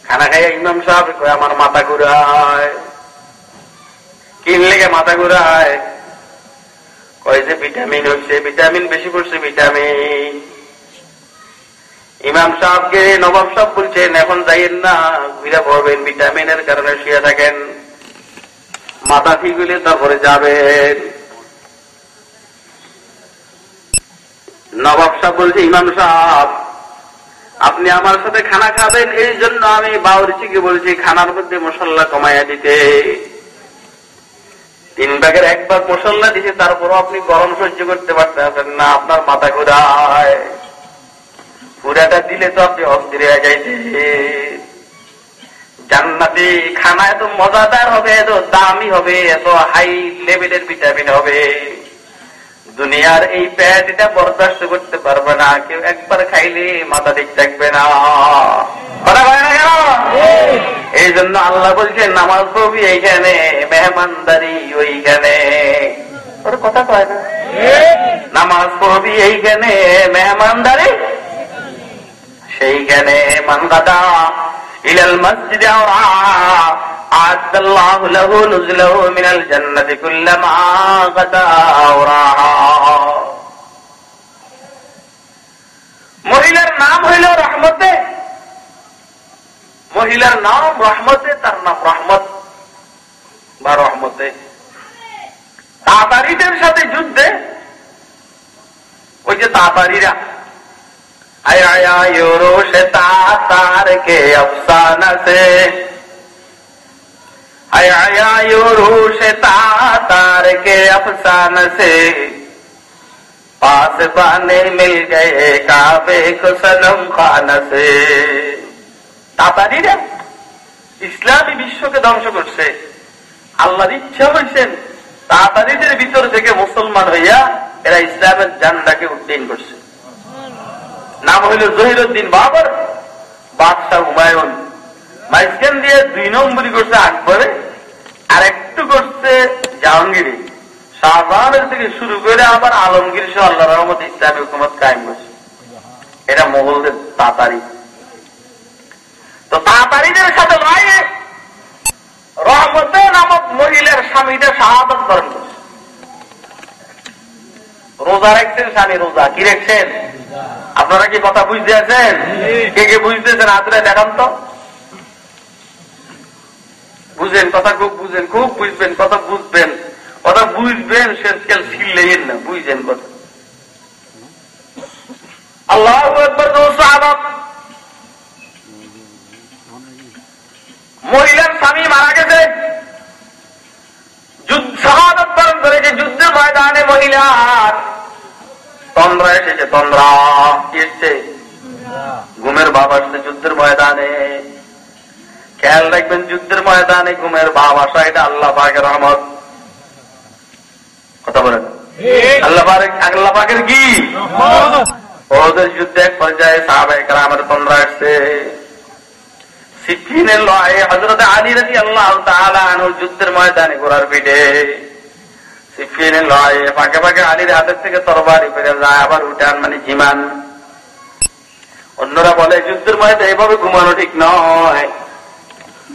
খানা খাই ইমাম সাহেব আমার মাথা ঘুরায়। কিনলে মাথা ঘুরায়। কয় যে, ভিটামিন হচ্ছে ভিটামিন, বেশি পড়ছে ভিটামিন। ইমাম সাহেবকে নবাব সাহেব বলছেন, এখন যাইয়েন না, ঘুরে পড়বেন, ভিটামিনের কারণে শুয়ে থাকেন। মাথা ঠিক হইলে তারপরে যাবেন। নবাব সাহেব বলছে, ইমাম সাহেব, আপনি আমার সাথে খানা খাবেন, এই জন্য আমি বাউরিচিকে বলছি, খানার মধ্যে মশলা কমাইয়া দিতে। তিন ভাগের একবার মশলা দিছে, তারপরও আপনি গরম সহ্য করতে পারতেন না, আপনার মাথা ঘুরায়। পুরাটা দিলে তো আপনি অস্থির হয়ে যাইতে জান্নাতি খানা এত মজাদার হবে, এত দামি হবে, এত হাই লেভেলের ভিটামিন হবে। দুনিয়ার এই প্যাট এটা বরদাস্ত করতে পারবে না। কেউ একবার খাইলে মাথা ঠিক থাকবে না। এই জন্য আল্লাহ বলছে নামাজ পড়বি এইখানে মেহমানদারি ওইখানে। ওর কথা কয় না। নামাজ পড়বি এইখানে মেহমানদারি সেইখানে। মানগাদা ইলাল মসজিদে أعد الله له نزله من الجنة كلما غدا وراها মহিলার নাম হইল রহমতে। মহিলার নাম রহমতে, তার নাম রহমত বা রহমতে। তাতারিদের সাথে যুদ্ধে, ওই যে তাতারিরা আয়া ইউরো তা তার কে আফসানা সে आया आया योरोश तार के अफसाना से पास बाने मिल गए काबे को सनम खाना से তাতারিরা ইসলামী বিশ্বকে ধ্বংস করছে আল্লাহর ইচ্ছা হয়েছেন তাতারিদের ভিতর থেকে মুসলমান হইয়া এরা ইসলামের জান্ডাকে উদ্দিন করছে নাম হইল জহিরুদ্দিন বাবর বাদশাহ হুমায়ুন মাইসখান দিয়ে দুই নম্বরই করছে আকবরে আর একটু করছে জাহাঙ্গীরি শাহজাহানের থেকে শুরু করে আবার আলমগীর সহ আল্লাহ রহমত ইসলামী হুকুমত কায়েম করছে এটা মোগলদের তাতারি। তো তাতারিদের সাথে লড়াইয়ে রহমতে নামক মহিলার স্বামীটা শাহাদত করেন রোজা রাখছেন স্বামী রোজা। কি রাখছেন? আপনারা কি কথা বুঝতে আছেন? কে কে বুঝতেছেন? হাতরে দেখান তো। বুঝেন কথা খুব বুঝেন খুব বুঝবেন কথা বুঝবেন। কথা বুঝবেন সে শেষকাল ছিলেন না বুঝেন কথা। আল্লাহ মহিলার স্বামী মারা গেছে। শাহাদত বরণ করেছে যুদ্ধ ময়দানে মহিলার তন্দ্রা এসেছে তন্দ্রা এসছে? ঘুমের বাবা আসছে যুদ্ধের ময়দানে। খেয়াল রাখবেন যুদ্ধের ময়দানে ঘুমের বাপ আসা এটা আল্লাহ পাকের রহমত। কথা বলেন। আল্লাহ আল্লাহ পাকের কি? ওদের যুদ্ধে এক পর্যায়ে সাহাবাই কালামের তন্দ্রা আসছে। সিফিনের লড়াই হজরত আলী রাজি আল্লাহ তাআলা যুদ্ধের ময়দানে ঘোড়ার পিঠে। সিফিনের লড়াই ফাঁকে ফাঁকে আলীর হাতের থেকে তরবারি ফিরে যায় আবার উঠান মানে জিমান অন্যরা বলে যুদ্ধের ময়দানে এভাবে ঘুমানো ঠিক নয় আর আলী রাজি আল্লাহ তাআলা আনহু বলে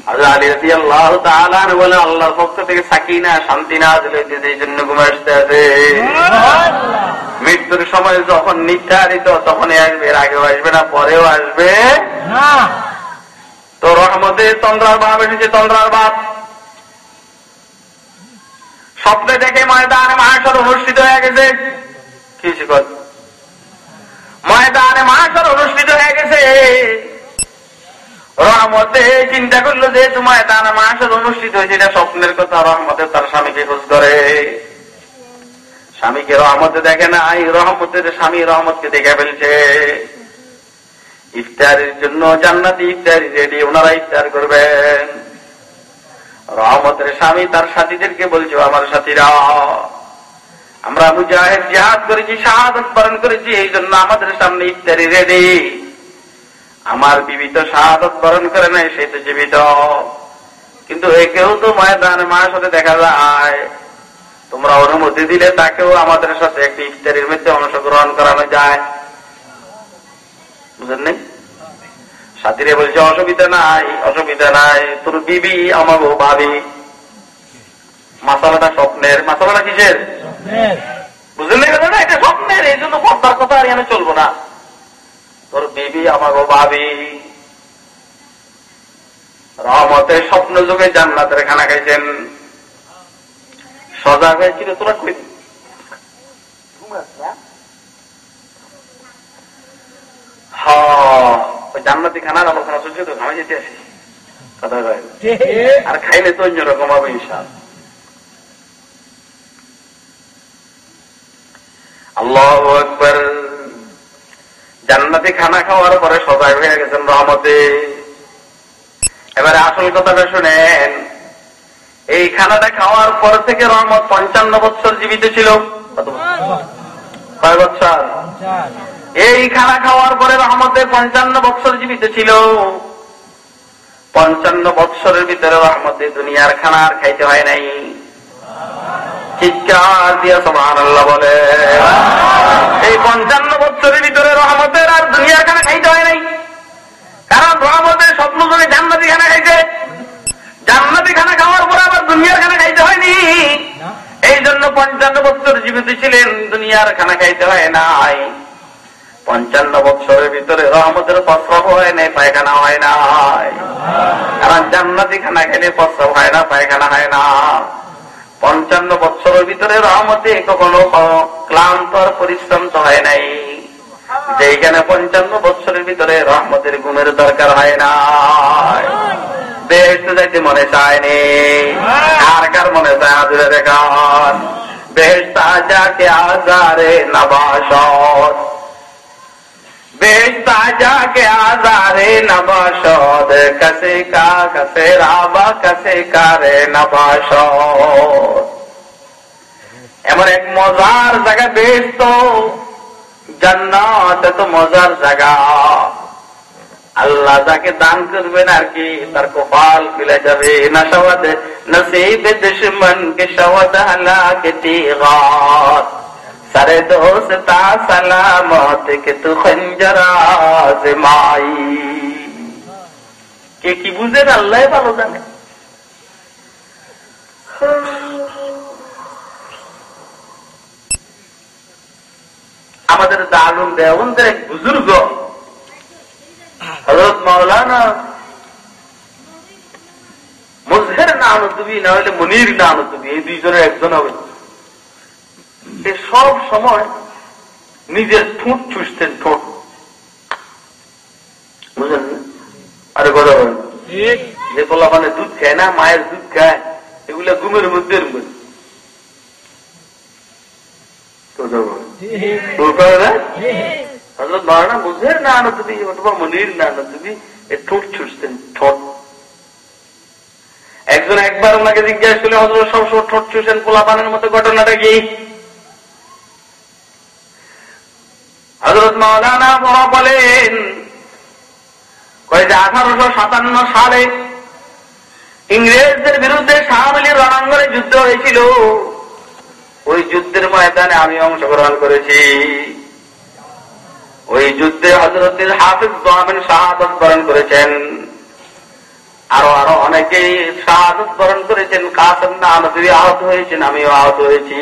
আল্লাহর পক্ষ থেকে সাকিনা শান্তি না জন্য ঘুমে আসতে আছে মৃত্যুর সময় যখন নির্ধারিত তখনই আসবে এর আগেও আসবে না পরেও আসবে। তো রহমতে তন্দ্রার বাপ এসেছে তন্দ্রার বাপ। স্বপ্নে দেখে ময়দানে মাহাসর অনুষ্ঠিত হয়ে গেছে। কি শিকল ময়দানে মাহাসর অনুষ্ঠিত হয়ে গেছে। রহমতে চিন্তা করল যে তোমার ময়দানে মাহাসর অনুষ্ঠিত হয়েছে, এটা স্বপ্নের কথা, রহমতে তার স্বামীকে খোঁজ করে। স্বামীকে রহমতে দেখে না এই রহমতের স্বামী রহমতকে দেখে ফেলছে। ইফতারের জন্য জান্নাতি ইফতারি রেডি ওনারা ইফতার করবেন। রহমতের স্বামী তার সাথীদেরকে বলছো, আমার সাথীরা, আমরা মুজাহেদ জিহাদ করেছি, শাহাদত বরণ করেছি, এই জন্য আমাদের সামনে ইফতারি রেডি আমার বিবি তো শাহাদত বরণ করে নাই সে তো জীবিত। কিন্তু একেও তো ময়দানে মায়ের সাথে দেখা যায়। তোমরা অনুমতি দিলে তাকেও আমাদের সাথে একটি ইফতারির মধ্যে অংশগ্রহণ করানো যায়। বুঝলেন নেই? সাথীরে বলছে অসুবিধা নাই অসুবিধা নাই তোর বিবি আমাগো ভাবি। মাসালাটা স্বপ্নের। মাসালাটা কিসের? বুঝলেন না কথাটা? এটা স্বপ্নের এই জন্য পর্দার কথা আর এখানে চলবো না। তোর বিবি আমাগো ভাবি। রহমতের স্বপ্ন যুগে জান্নাতের খানা খাইছেন। সজাগ হয়েছিল তোরা কই? চলছে তো ঘামে যেতে আসি। আর খাইলে তো অন্যরকম হবে ইনশাল আল্লাহ জান্নাতি খানা খাওয়ার পরে সজাগ হয়ে গেছেন রহমতে। এবারে আসল কথাটা শুনেন, এই খানাটা খাওয়ার পর থেকে রহমত পঞ্চান্ন বছর জীবিত ছিল। কয় বছর এই খানা খাওয়ার পরে রহমতের পঞ্চান্ন বৎসর জীবিত ছিল। পঞ্চান্ন বৎসরের ভিতরে রহমতে দুনিয়ার খানা আর খাইতে হয় নাই। চিৎকার দিয়া সমান আল্লাহ বলে। এই পঞ্চান্ন বৎসরের ভিতরে রহমতের আর দুনিয়ার খানা খাইতে হয় নাই। কারণ রহমতের স্বপ্ন করে জান্নাতি খানা খাইছে। জান্নাতি খানা খাওয়ার পরে আবার দুনিয়ার খানা খাইতে হয়নি। এই জন্য পঞ্চান্ন বছর জীবিত ছিলেন, দুনিয়ার খানা খাইতে হয় নাই। পঞ্চান্ন বছরের ভিতরে রহমতের প্রস্রাব হয় নাই, পায়খানা হয় নাই। কারণ জান্নাতি খানা খেলে প্রস্রাব হয় না, পায়খানা হয় না। পঞ্চান্ন বছরের ভিতরে রহমতে কখনো ক্লান্ত আর পরিশ্রম তো হয় নাই। যেখানে পঞ্চান্ন বছরের ভিতরে রহমতের গুণের দরকার হয় না বেহেস্তে যাইতে মনে চায়নি কার কার মনে চায় আদুরে দেখান। বেহেস্তা যাকে আজারে নবাসত কা এমন এক মজার জায়গা বেশ তো জান্নাত এত মজার জায়গা আল্লাহ যাকে দান করবেন আর কি তার কপাল খুলে যাবে না সবাদ নসিব দুশ্মন কে সবাদ হালাকে তিগাত সারে দোস্তা সালামত কে তু খঞ্জরাজ মাই। কে কি বুঝেন আল্লাহ ভালো জানে। আমাদের দারুণ দেওবন্দের এক বুজুর্গ হজরত মাওলানা মুজহের নানুতুবি, না হলে মনির মুনির তুমি এই দুইজনের একজন হবে সে সব সময় নিজের ঠোঁট চুষতেন ঠোঁট। বুঝলেন? আরে কথা বলেন যে বলা মানে দুধ খায় না মায়ের দুধ খায় এগুলা ঘুমের মধ্যে এরকম। কথা বলেন। করে না? হজরত মহারানা বুঝের না আনো তুমি অথবা মনির না আনো তুমি ঠোঁট ছুটছেন ঠোঁট। একজন একবার ওনাকে জিজ্ঞাসা করলে হজরত সবসময় ঠোঁট ছুটছেন পোলাপানের মতো ঘটনাটা কি? হজরত মৌলানা বড় বলেন আঠারোশো সাতান্ন সালে ইংরেজদের বিরুদ্ধে শাহমিলির রণাঙ্গনে যুদ্ধ হয়েছিল। ওই যুদ্ধের ময়দানে আমি অংশগ্রহণ করেছি। ওই যুদ্ধে হজরতের হাফিজ দোহামেন শাহাদত বরণ করেছেন। আরও আরও অনেকেই শাহাদত বরণ করেছেন। কাসম না আহত হয়েছেন, আমিও আহত হয়েছি।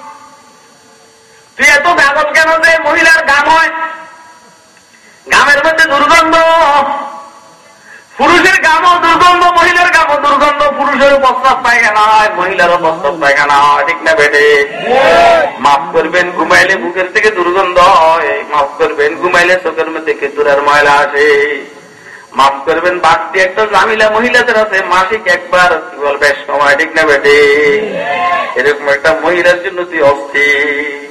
তুই এত বেগম কেন যে মহিলার গাম হয়? গামের মধ্যে দুর্গন্ধ। পুরুষের গামও দুর্গন্ধ, মহিলার গামও দুর্গন্ধ। পুরুষেরও প্রস্তাব পায়খানা হয়? মহিলারও প্রস্তাব পায়খানা হয়? ঠিক না বেটে? মাফ করবেন, ঘুমাইলে বুকের থেকে দুর্গন্ধ হয়। মাফ করবেন, ঘুমাইলে চোখের মধ্যে কেতুরার ময়লা আসে। মাফ করবেন, বাড়তি একটা জামিলা মহিলাদের আছে। মাসিক একবার, কি বলবে, সময়, ঠিক না বেটে? এরকম একটা মহিলার জন্য তুই অস্থির।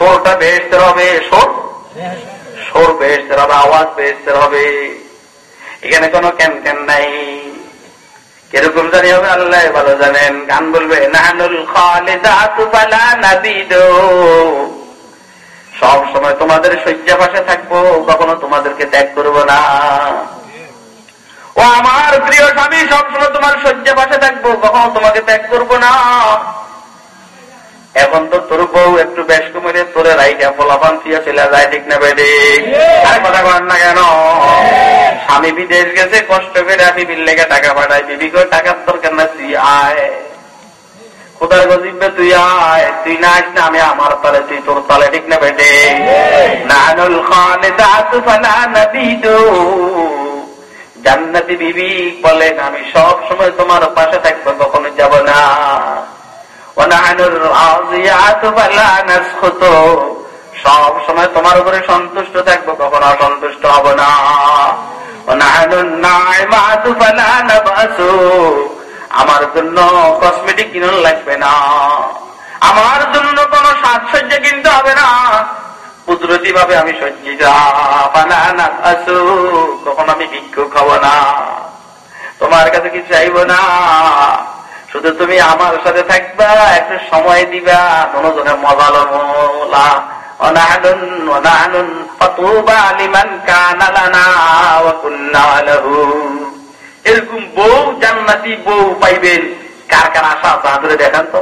সোরটা বেহেস্তের হবে সোর সোর বেহেস্তের হবে, আওয়াজ বেহেস্তের হবে। এখানে কোনো ক্যান ক্যান নাই। কীরকম জানি হবে, আল্লাহ ভালো জানেন। গান বলবে, নাহানুল সব সময় তোমাদের শয্যা পাশে থাকব, কখনো তোমাদেরকে ত্যাগ করব না। ও আমার প্রিয় স্বামী সবসময় তোমার শয্যা পাশে থাকব, কখনো তোমাকে ত্যাগ করব না। এখন তো তোর বউ একটু বেশ কমে তোরে রাইটা ফলাফান দিয়া চলে যায়, ঠিক না বেডে আরে কথা করেন না কেন? স্বামী বিদেশ গেছে, কষ্ট করে বিল লেগে টাকা পাঠাই। বিবি করে টাকার দরকার না তুই আয়। গজিবে তুই আয়। তুই না আস না, আমি আমার তালে, তুই তোর তালে, ঠিক না নবীদু জান্নাতি বিবি বলেন আমি সব সময় তোমার পাশে থাকব সব সময় তোমার উপরে সন্তুষ্ট থাকব, কখনো অসন্তুষ্ট হব না। আমার জন্য কসমেটিক কিনুন লাগবে না। আমার জন্য কোন সাজসজ্জা কিনতে হবে না। কুদরতি ভাবে আমি সজ্জিত। কখন আমি ভিক্ষু খাব না। তোমার কাছে কিছু চাইব না? শুধু তুমি আমার সাথে থাকবা একটু সময় দিবা মনোজনে মজালো মোলা অনাহানুন অনাহানুন ফতুবা লিমান কানালানা ওয়া কুন্না লাহু। এরকম বউ জান্নাতি বউ পাইবেন। কার কার আশা দেখান তো।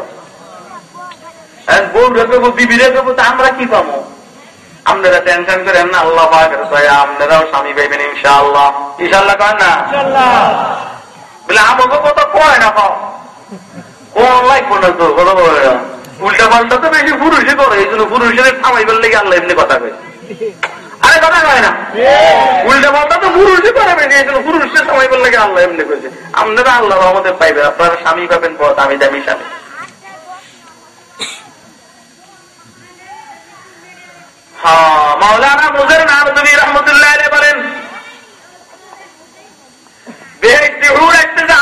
বউ রেখে বিবি তো আমরা কি পাবো? আপনারা টেনশন করেন না আল্লাহ আপনারাও স্বামী পাইবেন ইনশাআল্লাহ। ইনশাআল্লাহ কয় না? বলে আমাকে কত কয় না পাও কোন লাগবো না বলে না। উল্টা পাল্টা তো বেশি পুরুষই করে, এই জন্য পুরুষের থামাইবার লেগে আল্লাহ এমনি কথা কয়। আরে, কথা কয় না? উল্টা পাল্টা তো পুরুষই করে বেশি, এই জন্য পুরুষের থামাইবার লেগে আল্লাহ এমনি কইছে। আপনারা আল্লাহ আমাদের পাইবে আপনারা স্বামী পাবেন পথ আমি দামি স্বামী। হ্যাঁ মাওলানা মুজের নাম তুমি রহমতুল্লাহ বলেন বেহেস্তি হুর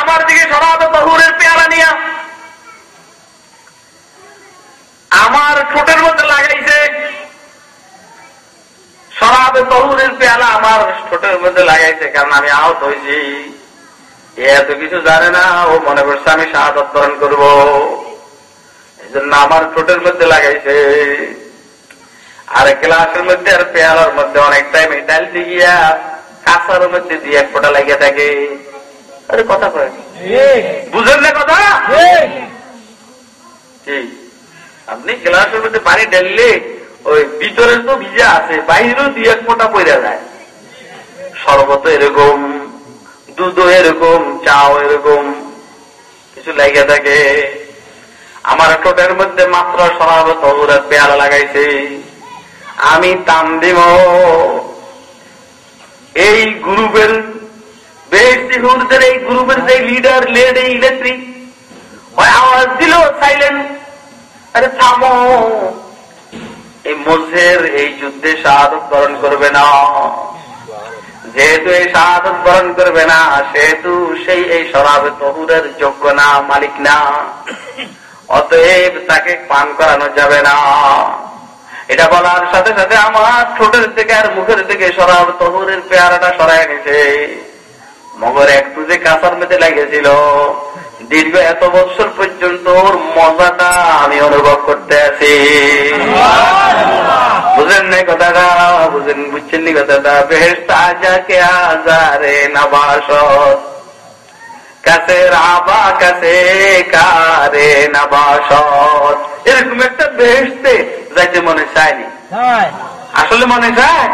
আমার দিকে সরাব পেয়ারা নিয়া। আমার ঠোঁটের মধ্যে লাগাইছে। সরাবে তহুরের পেয়ালা আমার ঠোঁটের মধ্যে লাগাইছে, কারণ আমি আহত হয়েছি। এত কিছু জানে না, ও মনে করছে আমি শাহাদত বরণ করব। এই জন্য আমার ঠোঁটের মধ্যে লাগাইছে। আর গ্লাসের মধ্যে আর পেয়ালার মধ্যে অনেক টাইম ডাল গিয়া কাঁচার মধ্যে দিয়ে এক ফোটা লাগিয়ে থাকে। আরে কথা কয় বুঝেন না কথা? আপনি গ্লাসের মধ্যে পানি ঢেললে ওই ভিতরে তো ভিজা আছে বাইরেও দুই এক ফোটা পড়ে যায়। শরবত এরকম দুধও এরকম চাও এরকম কিছু লেগে থাকে। আমার ঠোঁটের মধ্যে মাত্র সরাবত ওরা পেয়ালা লাগাইছে। আমি তান দিব। এই গ্রুপের বেশি হুরদের এই গ্রুপের যে লিডার লেড এই ইলেকট্রিক ওই আওয়াজ দিল সাইলেন্ট আরে থামো। এই মধ্যের এই যুদ্ধে শাহাদত বরণ করবে না। যেহেতু এই শাহাদত বরণ করবে না, সেহেতু সেই এই শরাবে তহুরের যোগ্য না, মালিক না। অতএব তাকে পান করানো যাবে না। এটা বলার সাথে সাথে আমার ঠোঁটের থেকে আর মুখের থেকে সরাব তহুরের পেয়ারাটা সরাই নিছে। মগর একটু যে কাঁচার মেতে লাগেছিল দীর্ঘ এত বছর পর্যন্ত ওর মজাটা আমি অনুভব করতে আছি। বুঝেন নাই কথাটা? বুঝেন বুঝছেন নি কথাটা? বেশ তাজা কে আজারে নবাস কাছে রাবা কাছে কারে নবাস এরকম একটা বেহেস্তে যাইতে মনে চায়নি। আসলে মনে চায়?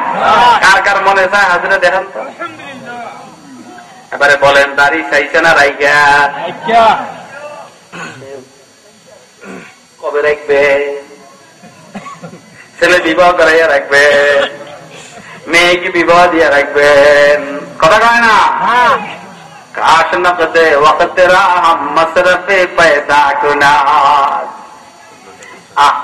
কার কার মনে চায়? হাজিরা দেখান তো। এবারে বলেন দাড়ি চাইছে না রাইগা। কবে রাখবে ছেলে বিবাহ করাইয়া রাখবে। মেয়েকে বিবাহ দিয়ে রাখবেন কথা কয় না? হ্যাঁ। কাশন কদে ওয়াকত রাম মসরফে পয়দা কুনা আহ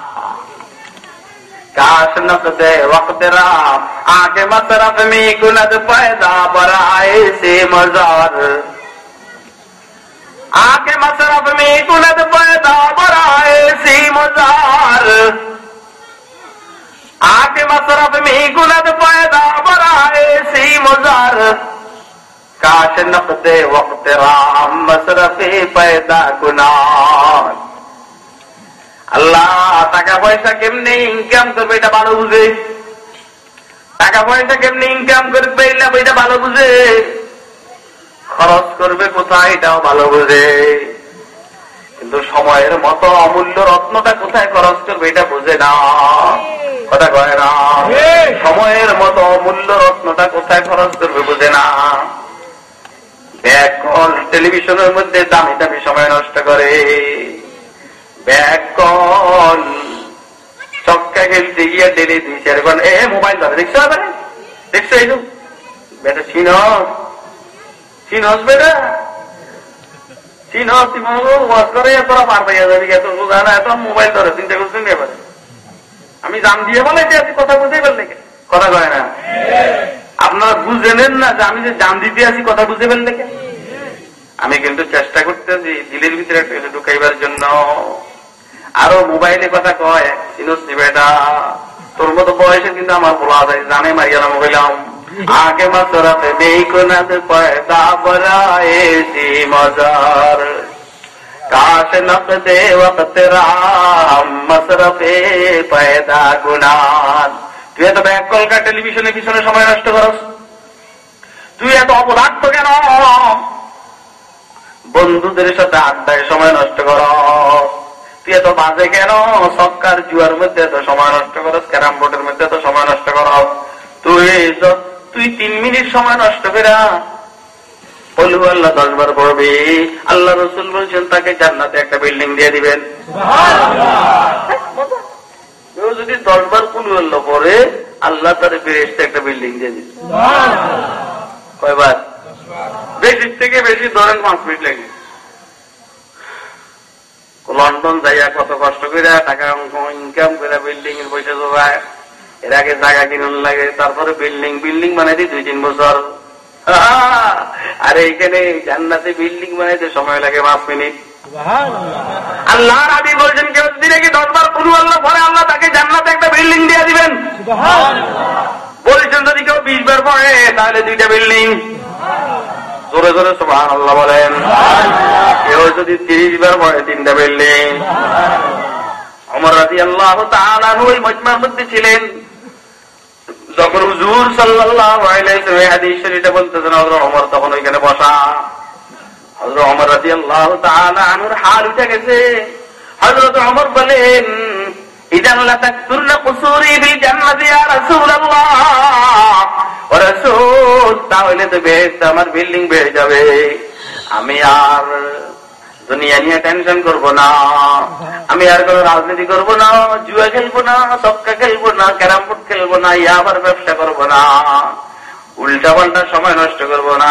کاش نفس وقت را، آنکھ مصرف میں کند پیدا برائے سے مزار۔ آنکھ مصرف میں کند پیدا برائے سے مزار۔ آنکھ مصرف میں کند پیدا برائے سے مزار۔ کاش نفس وقت رام مصرف پیدا گناہ আল্লাহ টাকা পয়সা কেমনি ইনকাম করবে এটা ভালো বুঝে? টাকা পয়সা কেমনি ইনকাম করবে এটা ভালো বুঝে? খরচ করবে কোথায় এটাও ভালো বুঝে। কিন্তু সময়ের মতো অমূল্য রত্নটা কোথায় খরচ করবে এটা বুঝে না। কথা কয় না। সময়ের মতো অমূল্য রত্নটা কোথায় খরচ করবে বুঝে না। ব্যাগ টেলিভিশনের মধ্যে দামি দামি সময় নষ্ট করে। চক্কা খেলতে গিয়ে ডেলি দুই চার ঘণ্টা এ মোবাইল ধরে দেখছ আবার দেখছ এই বেটা বেটা? ওয়াজ করে তোরা পার পাইয়া যাবি এত বুঝা না এত মোবাইল ধরে চিন্তা করছেন এবারে? আমি জান দিয়ে বলে যে আপনি কথা বুঝতেই পারলে কথা কয় না? আপনারা বুঝেনেন না যে আমি যে জান দিতে আছি কথা বুঝে ফেললে আমি কিন্তু চেষ্টা করতেছি দিলের ভিতরে একটা কিছু ঢুকাইবার জন্য। আরও মোবাইলে কথা কয় বেটা, তোর মতো বয়সে কিন্তু আমার বলা যায় জানে মারিয়া না মোবাইলাম আগে বরায়ে সি মজার। কাশ তুই এত কলকার টেলিভিশনের পিছনে সময় নষ্ট করস। তুই এত অপদার্থ কেন? বন্ধুদের সাথে আড্ডায় সময় নষ্ট কর। তুই এত বাজে কেন? সবকার জুয়ার মধ্যে এত সময় নষ্ট করস ক্যারাম বোর্ডের মধ্যে এত সময় নষ্ট কর। তুই তুই তিন মিনিট সময় নষ্ট করে বলু আল্লাহ দশবার পড়বে। আল্লাহ রসুল বলছেন তাকে জান্নাতে একটা বিল্ডিং দিয়ে দিবেন। কেউ যদি দশবার কুলু আল্লাহ পরে আল্লাহ তার বেরেস্তে একটা বিল্ডিং দিয়ে দিবে। কয়বার? বেশি থেকে বেশি ধরেন পাঁচ মিনিট লাগে। লন্ডন যাইয়া কত কষ্ট করে টাকা ইনকাম করে বিল্ডিং এর পয়সা জোগায়। এর আগে জায়গা কিনুন লাগে তারপরে বিল্ডিং বিল্ডিং বানাইতে দুই তিন বছর। আর এইখানে জান্নাতে বিল্ডিং বানাইতে সময় লাগে পাঁচ মিনিট। আল্লাহ আদি বলছেন কেউ যদি নাকি দশবার পুরু আল্লাহ পরে আল্লাহ তাকে জান্নাতে একটা বিল্ডিং দিয়ে দিবেন। বলছেন যদি কেউ বিশ বার পরে তাহলে দুইটা বিল্ডিং জোরে জোরে সোহান আল্লাহ বলেন। কেউ যদি তিরিশ বার পরে তিনটা বিল্ডিং অমর রাজি আল্লাহ ওই মজমার মধ্যে ছিলেন। যখন হুজুর ওয়াসাল্লাম হাদিস বলতেছেন ওমর তখন ওইখানে বসা। হযরত ওমর রাদিয়াল্লাহু তাআলা আনহুর হাল উঠে গেছে। হযরত ওমর বলেন ইয়া তাহলে তো বেহেশত আমার বিল্ডিং বেড়ে যাবে। আমি আর দুনিয়া নিয়ে টেনশন করব না। আমি আর কোনো রাজনীতি করব না, জুয়া খেলব না সক্কা খেলব না, ক্যারাম বোর্ড খেলব না, ইয়াবার ব্যবসা করব না। উল্টা পাল্টা সময় নষ্ট করব না।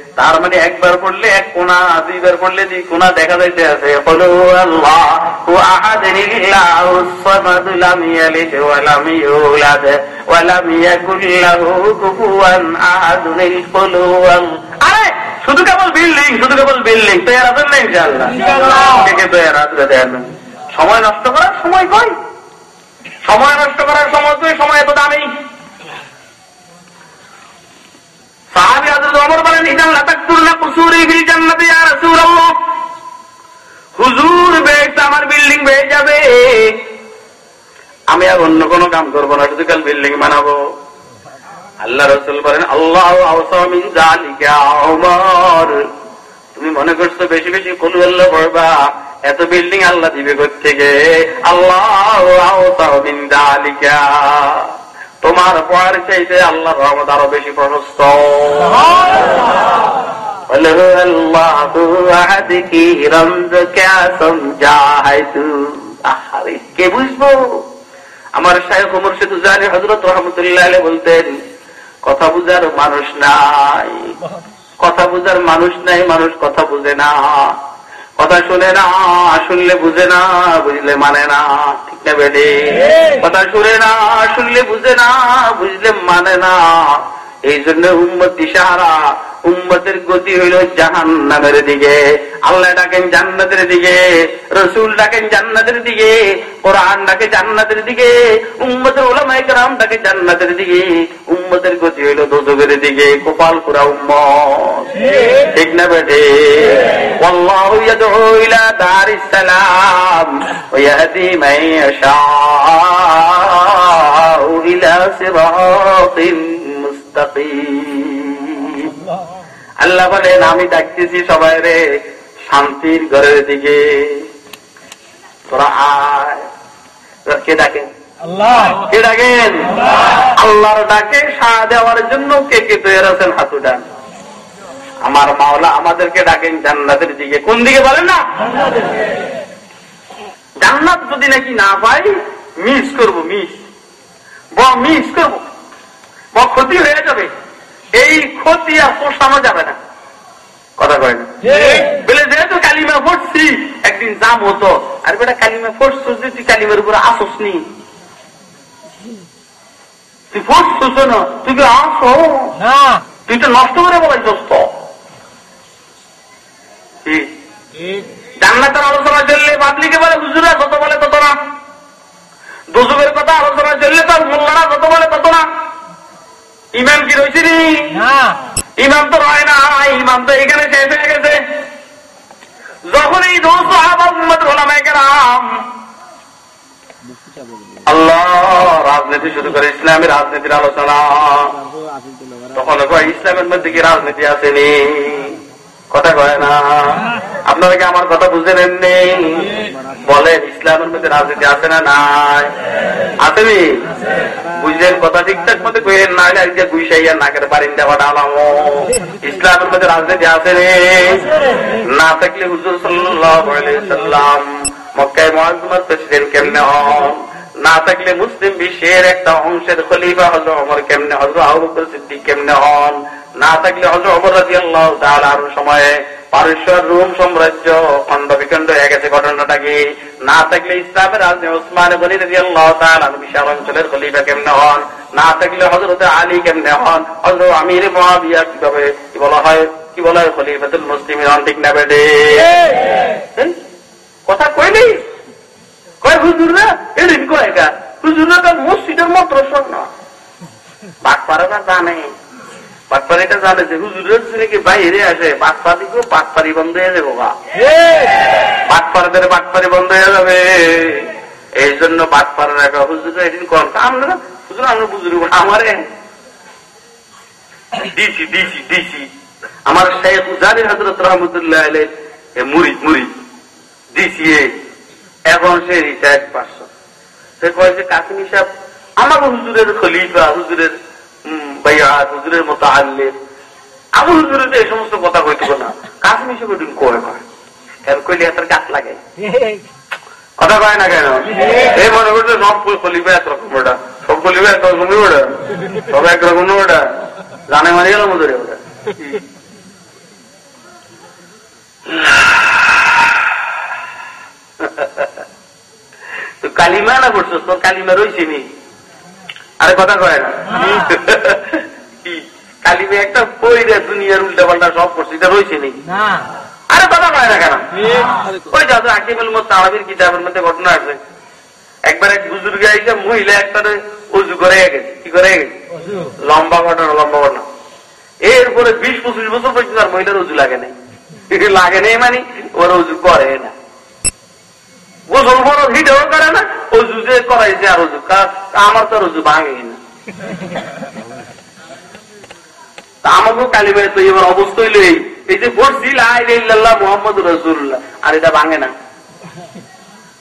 তার মানে একবার পড়লে এক কোনা দুইবার পড়লে দুই কোনা দেখা যাইতে আছে। হলো আল্লাহ ও আহাদিল্লাহু সামাদু লাম ইয়ালিদ ওয়া লাম ইউলাদ ওয়া লাম ইয়াকুল লাহু কুফুয়ান আহাদুন কলু আরে শুধু কেবল বিল্ডিং শুধু কেবল বিল্ডিং তৈরি আছেন না ইনশাআল্লাহ? কে তৈরি আছে দেন সময় নষ্ট করার সময় কই? সময় নষ্ট করার সময় কই? সময় এত দামি। আমি আর অন্য কোনো কাম করব না শুধু কাল বিল্ডিং বানাবো। আল্লাহ রসুল বলেন, আল্লাহ তুমি মনে করছ বেশি বেশি কোন আল্লাহ পড়বা? এত বিল্ডিং আল্লাহ দিবে থেকে আল্লাহ তোমার পড়ার চাইতে আল্লাহ রহমত আরও বেশি প্রশস্ত। বুঝব? আমার শাহেখ মুর্শিদ জানি হজরত রহমতুল্লাহ বলতেন, কথা বুঝার মানুষ নাই, কথা বুঝার মানুষ নাই, মানুষ কথা বুঝে না। কথা শুনে না শুনলে বুঝে না বুঝলে মানে না ঠিক না বেদে কথা শুনে না শুনলে বুঝে না বুঝলে মানে না। এই জন্য উম্মত দিশাহারা উম্মতের গতি হইল জাহান নামের দিকে আল্লাহ ডাকেন জান্নাতের দিকে রসুল ডাকেন জান্নাতের দিকে কোরআন ডাকে জান্নাতের দিকে উম্মতের ওলামাই রাম ডাকে জান্নাতের দিকে উম্মতের গতি হইল দোজকের দিকে কোপাল পুরা উম্মত ঠিক না বেটে والله يدعو إلى دار السلام ويهدي من يشاء إلى صراط মুস্তাকিম আল্লাহ বলেন আমি ডাকতেছি সবাই রে শান্তির ঘরের দিকে। তোরা আয়। কে ডাকেন? কে ডাকেন? আল্লাহর ডাকে সাড়া দেওয়ার জন্য কে কে তৈরি আছেন হাতু ডান আমার মাওলা আমাদেরকে ডাকেন জান্নাতের দিকে। কোন দিকে বলেন না? জান্নাত যদি নাকি না পাই মিস করব মিস। ব মিস করব। ব ক্ষতি হয়ে যাবে। এই ক্ষতি আর পোষানো যাবে না। কথা কয় বলে যেহেতু কালিমা পড়ছি একদিন জাম হতো। আর বেটা কালিমা পড়ছো যে তুই কালিমার উপরে আসস নি। তুই পড়ছিস না তুই কি আসো? তুই তো নষ্ট করে বলাই দোস্ত জান্নাতের আলোচনা চললে পাবলিকে বলে হুজুরা যত বলে তত না। দুজুবের কথা আলোচনা চললে তার মোল্লারা যত বলে তত না। ইমাম কি রয়েছে ইমাম তো রয় না ইমাম তো এখানে শেষ হয়ে গেছে। যখন এই আহমদ আল্লাহ রাজনীতি শুরু করে ইসলামের রাজনীতির আলোচনা। তখন ইসলামের মধ্যে কি রাজনীতি আসেনি? কথা কয় না। আপনারা কি আমার কথা বুঝে নেন নেই বলেন, ইসলামের মধ্যে রাজনীতি আছে না নাই? আসেনি বুঝলেন, কথা ঠিকঠাক মতো কইলেন না আজকে গুইসাইয়া নাকের বাড়ির দেওয়া ডালামো ইসলামের মধ্যে রাজনীতি আসেনি না? থাকলে হুজুর সাল্লাম মক্কায় মহাজমার প্রেসিডেন্ট কেমনে হন? না থাকলে মুসলিম বিশ্বের একটা অংশের খলিফা হজর অমর কেমনে হজর আহুবকর সিদ্দিক কেমনে হন? না থাকলে হজর রাজি আল্লাহ তার সময়ে পারস্যর রোম সাম্রাজ্য খণ্ড বিখণ্ড হয়ে গেছে। ঘটনাটা কি? না থাকলে ইসলামের রাজনী ওসমান বলি রাজি আল্লাহ তার বিশাল অঞ্চলের খলিফা কেমনে হন? না থাকলে হজরত আলী কেমনে হন? হজরত আমির মহাবিয়া কীভাবে কি বলা হয়? কি বলা হয়? খলিফাতুল মুসলিমের ঠিক না বেডে কথা কইলি কয় হুজুররা এদিন কয় গা হুজুররা তো মসজিদের মন্ত্র শোন না বাটপারে না জানে। বাটপারিটা জানে যে হুজুরের জন্য কি বাইরে আসে বাটপারি কেউ বাটপারি বন্ধ হয়ে যাব গা। বাটপাড়াদের বাটপারি বন্ধ হয়ে যাবে। এই জন্য বাটপাড়ার একটা হুজুর এদিন কম আমরা হুজুর, আমরা বুঝুর আমারে। দিছি দিছি দিছি। আমার শেখ জানি হজরত রহমতুল্লাহ আলের মুড়ি মুড়ি। দিছি। এখন সে রিটায়ার্ড পাঁচশো। সে কয় যে কাকিম হিসাব আমার হুজুরের খলিফা, হুজুরের হুজুরের মতো আনলে এই সমস্ত কথা না হিসেবে ওদিন কয়। কইলে এত গাছ লাগে? কথা কয় না কেন? এই মনে করছে সব খলিফা একরকম ওটা। সব একরকমই ওটা? সব একরকম ওটা? জানে মারি গেল মধুরে ওটা। কালিমা না করছ তোর কালিমা রয়েছে নি? আরে কথা কয় না কি? কালিমা একটা বই রে দুনিয়ার উল্টা পাল্টা সব করছে এটা রয়েছে নি না। আরে কথা কয় না কেন? ওই যাতে আকিবুল মত আরবির কিতাবের মধ্যে ঘটনা আছে একবার এক বুজুর্গ আইসে মহিলা একটা উজু করে গেছে। কি করে গেছে? লম্বা ঘটনা লম্বা ঘটনা। এরপরে বিশ পঁচিশ বছর পর্যন্ত আর মহিলার উজু লাগে নাই। লাগে নেই মানে ওরা উজু করে না। গোসল বড় হিটেও করে না উজু যে করাইছে আর কা- আমার তো উজু ভাঙে না। আমাকেও কালিমায় তো এবার অবস্থা হইল এই যে বলছি মোহাম্মদ রসুল্লাহ আর এটা ভাঙে না।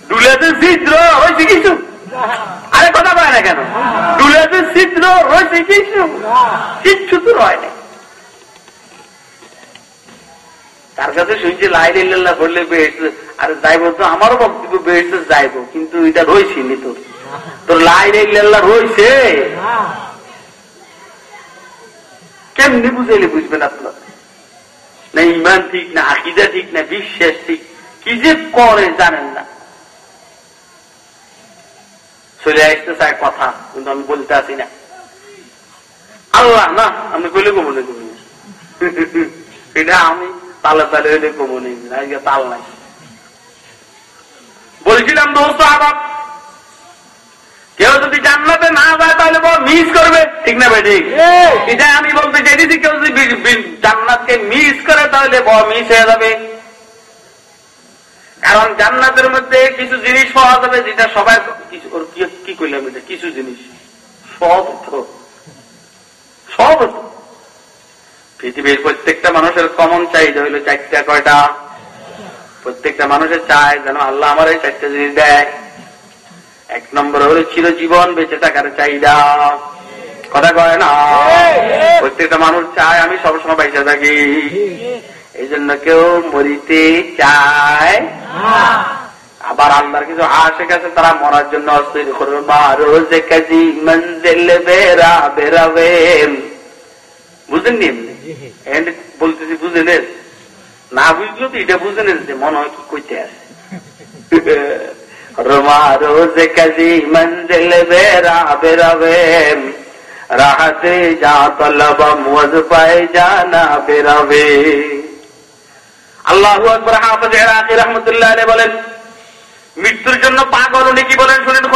ডুলেতে ছিদ্র হয়েছে কিছু আরে কথা বলে না কেন? ডুলেতে ছিদ্র হয়েছে কিছু কিচ্ছু তো রয় না তার কাছে শুনছি লাইল ইল্লাল্লাহ বললে বেশ, আরে যাইব তো, আমারও বক্তব্য বেশ, যাইব, কিন্তু এটা রয়েছি নি তোর। তোর লাইল ইল্লাল্লাহ রয়েছে কেমনি বুঝাইলে বুঝবেন আপনার? না ইমান ঠিক, না আকিদা ঠিক, না বিশ্বাস ঠিক, কি যে করে জানেন না। চলে আসতে চায় কথা, কিন্তু আমি বলতে আসি না। আল্লাহ, না, আমি কইলে কমনে কমি এটা আমি তালে তালে হইলে কমনে আজকে তাল নাই। বলছিলাম দোস্ত আবার কেউ যদি জান্নাতে না যায় তাহলে মিস করবে। ঠিক না ভাই ঠিক? এটা আমি বলতে চাইছি কেউ যদি জান্নাতকে মিস করে তাহলে মিস হয়ে যাবে। কারণ জান্নাতের মধ্যে কিছু জিনিস পাওয়া যাবে যেটা সবাই কি- কি কইলাম এটা? কিছু জিনিস। সব সব। পৃথিবীর প্রত্যেকটা মানুষের কমন চাহিদা হইল চারটা, কয়টা? প্রত্যেকটা মানুষের চায় যেন আল্লাহ আমার এই চারটা জিনিস দেয়। এক নম্বর হলো চিরজীবন বেঁচে থাকার চাহিদা। কথা কয় না? প্রত্যেকটা মানুষ চায় আমি সবসময় বেঁচে থাকি। এই জন্য কেউ মরিতে চায় আবার আল্লাহর কিছু আশে কাছে তারা মরার জন্য অস্থির করবে। মারো যে কাজী মঞ্জিল বেরা বেরাবে বুঝেননি বলতেছি বুঝেলেন না? বুঝলো তো এটা বুঝেলেন যে মনে হয় কি কইতে আছে। রোমারো যে কাজী মঞ্জিল বেরা বেরাবে রাহাতে যা তলব মজ পায় জানা বেরাবে আল্লাহু আকবর হাফেজ রহমতুল্লাহ বলেন মৃত্যুর জন্য পাগল উনি কি বলেন শুনেন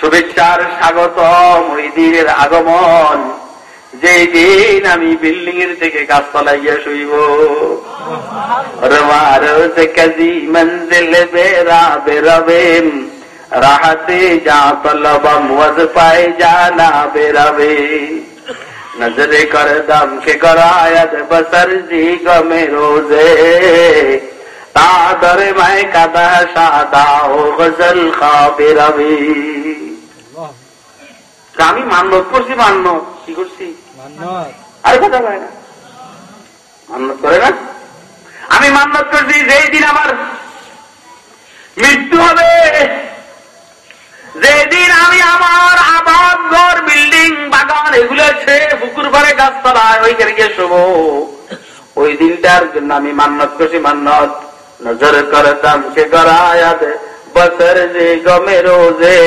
শুভেচ্ছার স্বাগতম ওই আগমন, যে দিন আমি বিল্ডিং এর থেকে গাছতলায় গিয়ে শুইব। রমারো যে কাজী মঞ্জিল বেরা বেরাবে রাহাতে যা তলবম ওয়াজ পায় জানা বেরাবে নজরে কর দম के करायत बसर जी गमे रोजे तादर मैं कदा शादा हो गजल खाबिरवी আমি মান্য করছি মান্য কি করছি মান্নত আরে কথা বলে না মান্নত করে না আমি মান্নত করছি যেই দিন আমার মৃত্যু হবে যেদিন আমি আমার আবাদ ঘর, বিল্ডিং, বাগান এগুলো ছেড়ে পুকুর ভরে পারে গাছতলায় ওইখানে গিয়ে শুভ ওই দিনটার জন্য আমি মান্নত খুশি মান্নত। নজর করতাম সে করায় বসর যে গমে রোজে।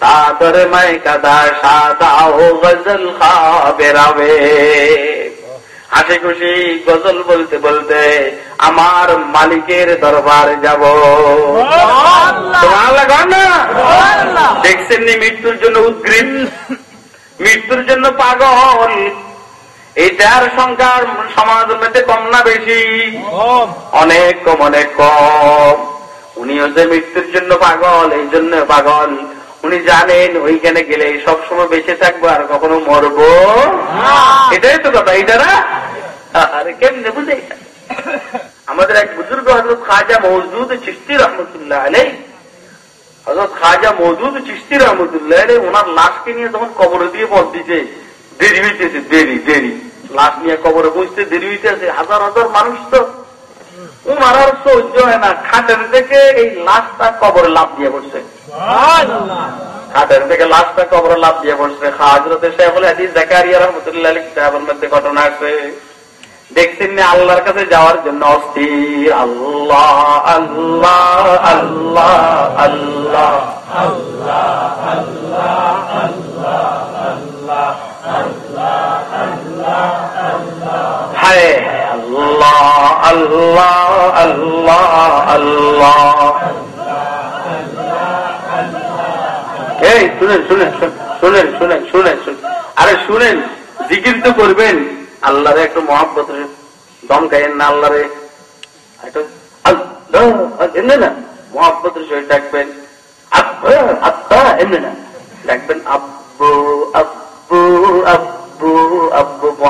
তাদের মায় কাদা সাদা ও গজল খাবে বেরাবে হাসি খুশি গজল বলতে বলতে আমার মালিকের দরবার যাব। দেখছেন নি মৃত্যুর জন্য উদ্গ্রীব? মৃত্যুর জন্য পাগল? এটার সংখ্যা সমাজ মধ্যে কম না বেশি? অনেক কম অনেক কম। উনি হচ্ছে মৃত্যুর জন্য পাগল এই জন্য পাগল। উনি জানেন ওইখানে গেলে সবসময় বেঁচে থাকব আর কখনো মরবো। এটাই তো কথা এইটা না? আরে কেমনে বুঝে? আমাদের এক বুজুর্গ হজরত খাজা মৌজুদ চিস্তি রহমতুল্লাহ আলাই হজরত খাজা মৌজুদ চিস্তি রহমতুল্লাহ আলাই ওনার লাশকে নিয়ে যখন কবরে দিয়ে বল দিছে দেরি হইতেছে দেরি দেরি। লাশ নিয়ে কবরে বুঝতে দেরি হইতেছে হাজার হাজার মানুষ তো। উনার আর সহ্য হয় না খাটের থেকে এই লাশটা কবরে লাভ দিয়ে বসছে। থেকে লাশটা কবরে লাভ দিয়ে বসছে। হাজরতে সাহেবের মধ্যে ঘটনা আছে। দেখছেন না আল্লাহর কাছে যাওয়ার জন্য অস্থির। আল্লাহ আল্লাহ আল্লাহ আল্লাহ। হায় হায়, আল্লাহ আল্লাহ আল্লাহ আল্লাহ। এই, শুনেন শুনেন শুনেন শুনেন শুনেন আরে শুনেন, জিকির তো করবেন। আল্লাহরে একটু মহাব্বত দম খাইয়েন না আল্লাহরে। আব্বা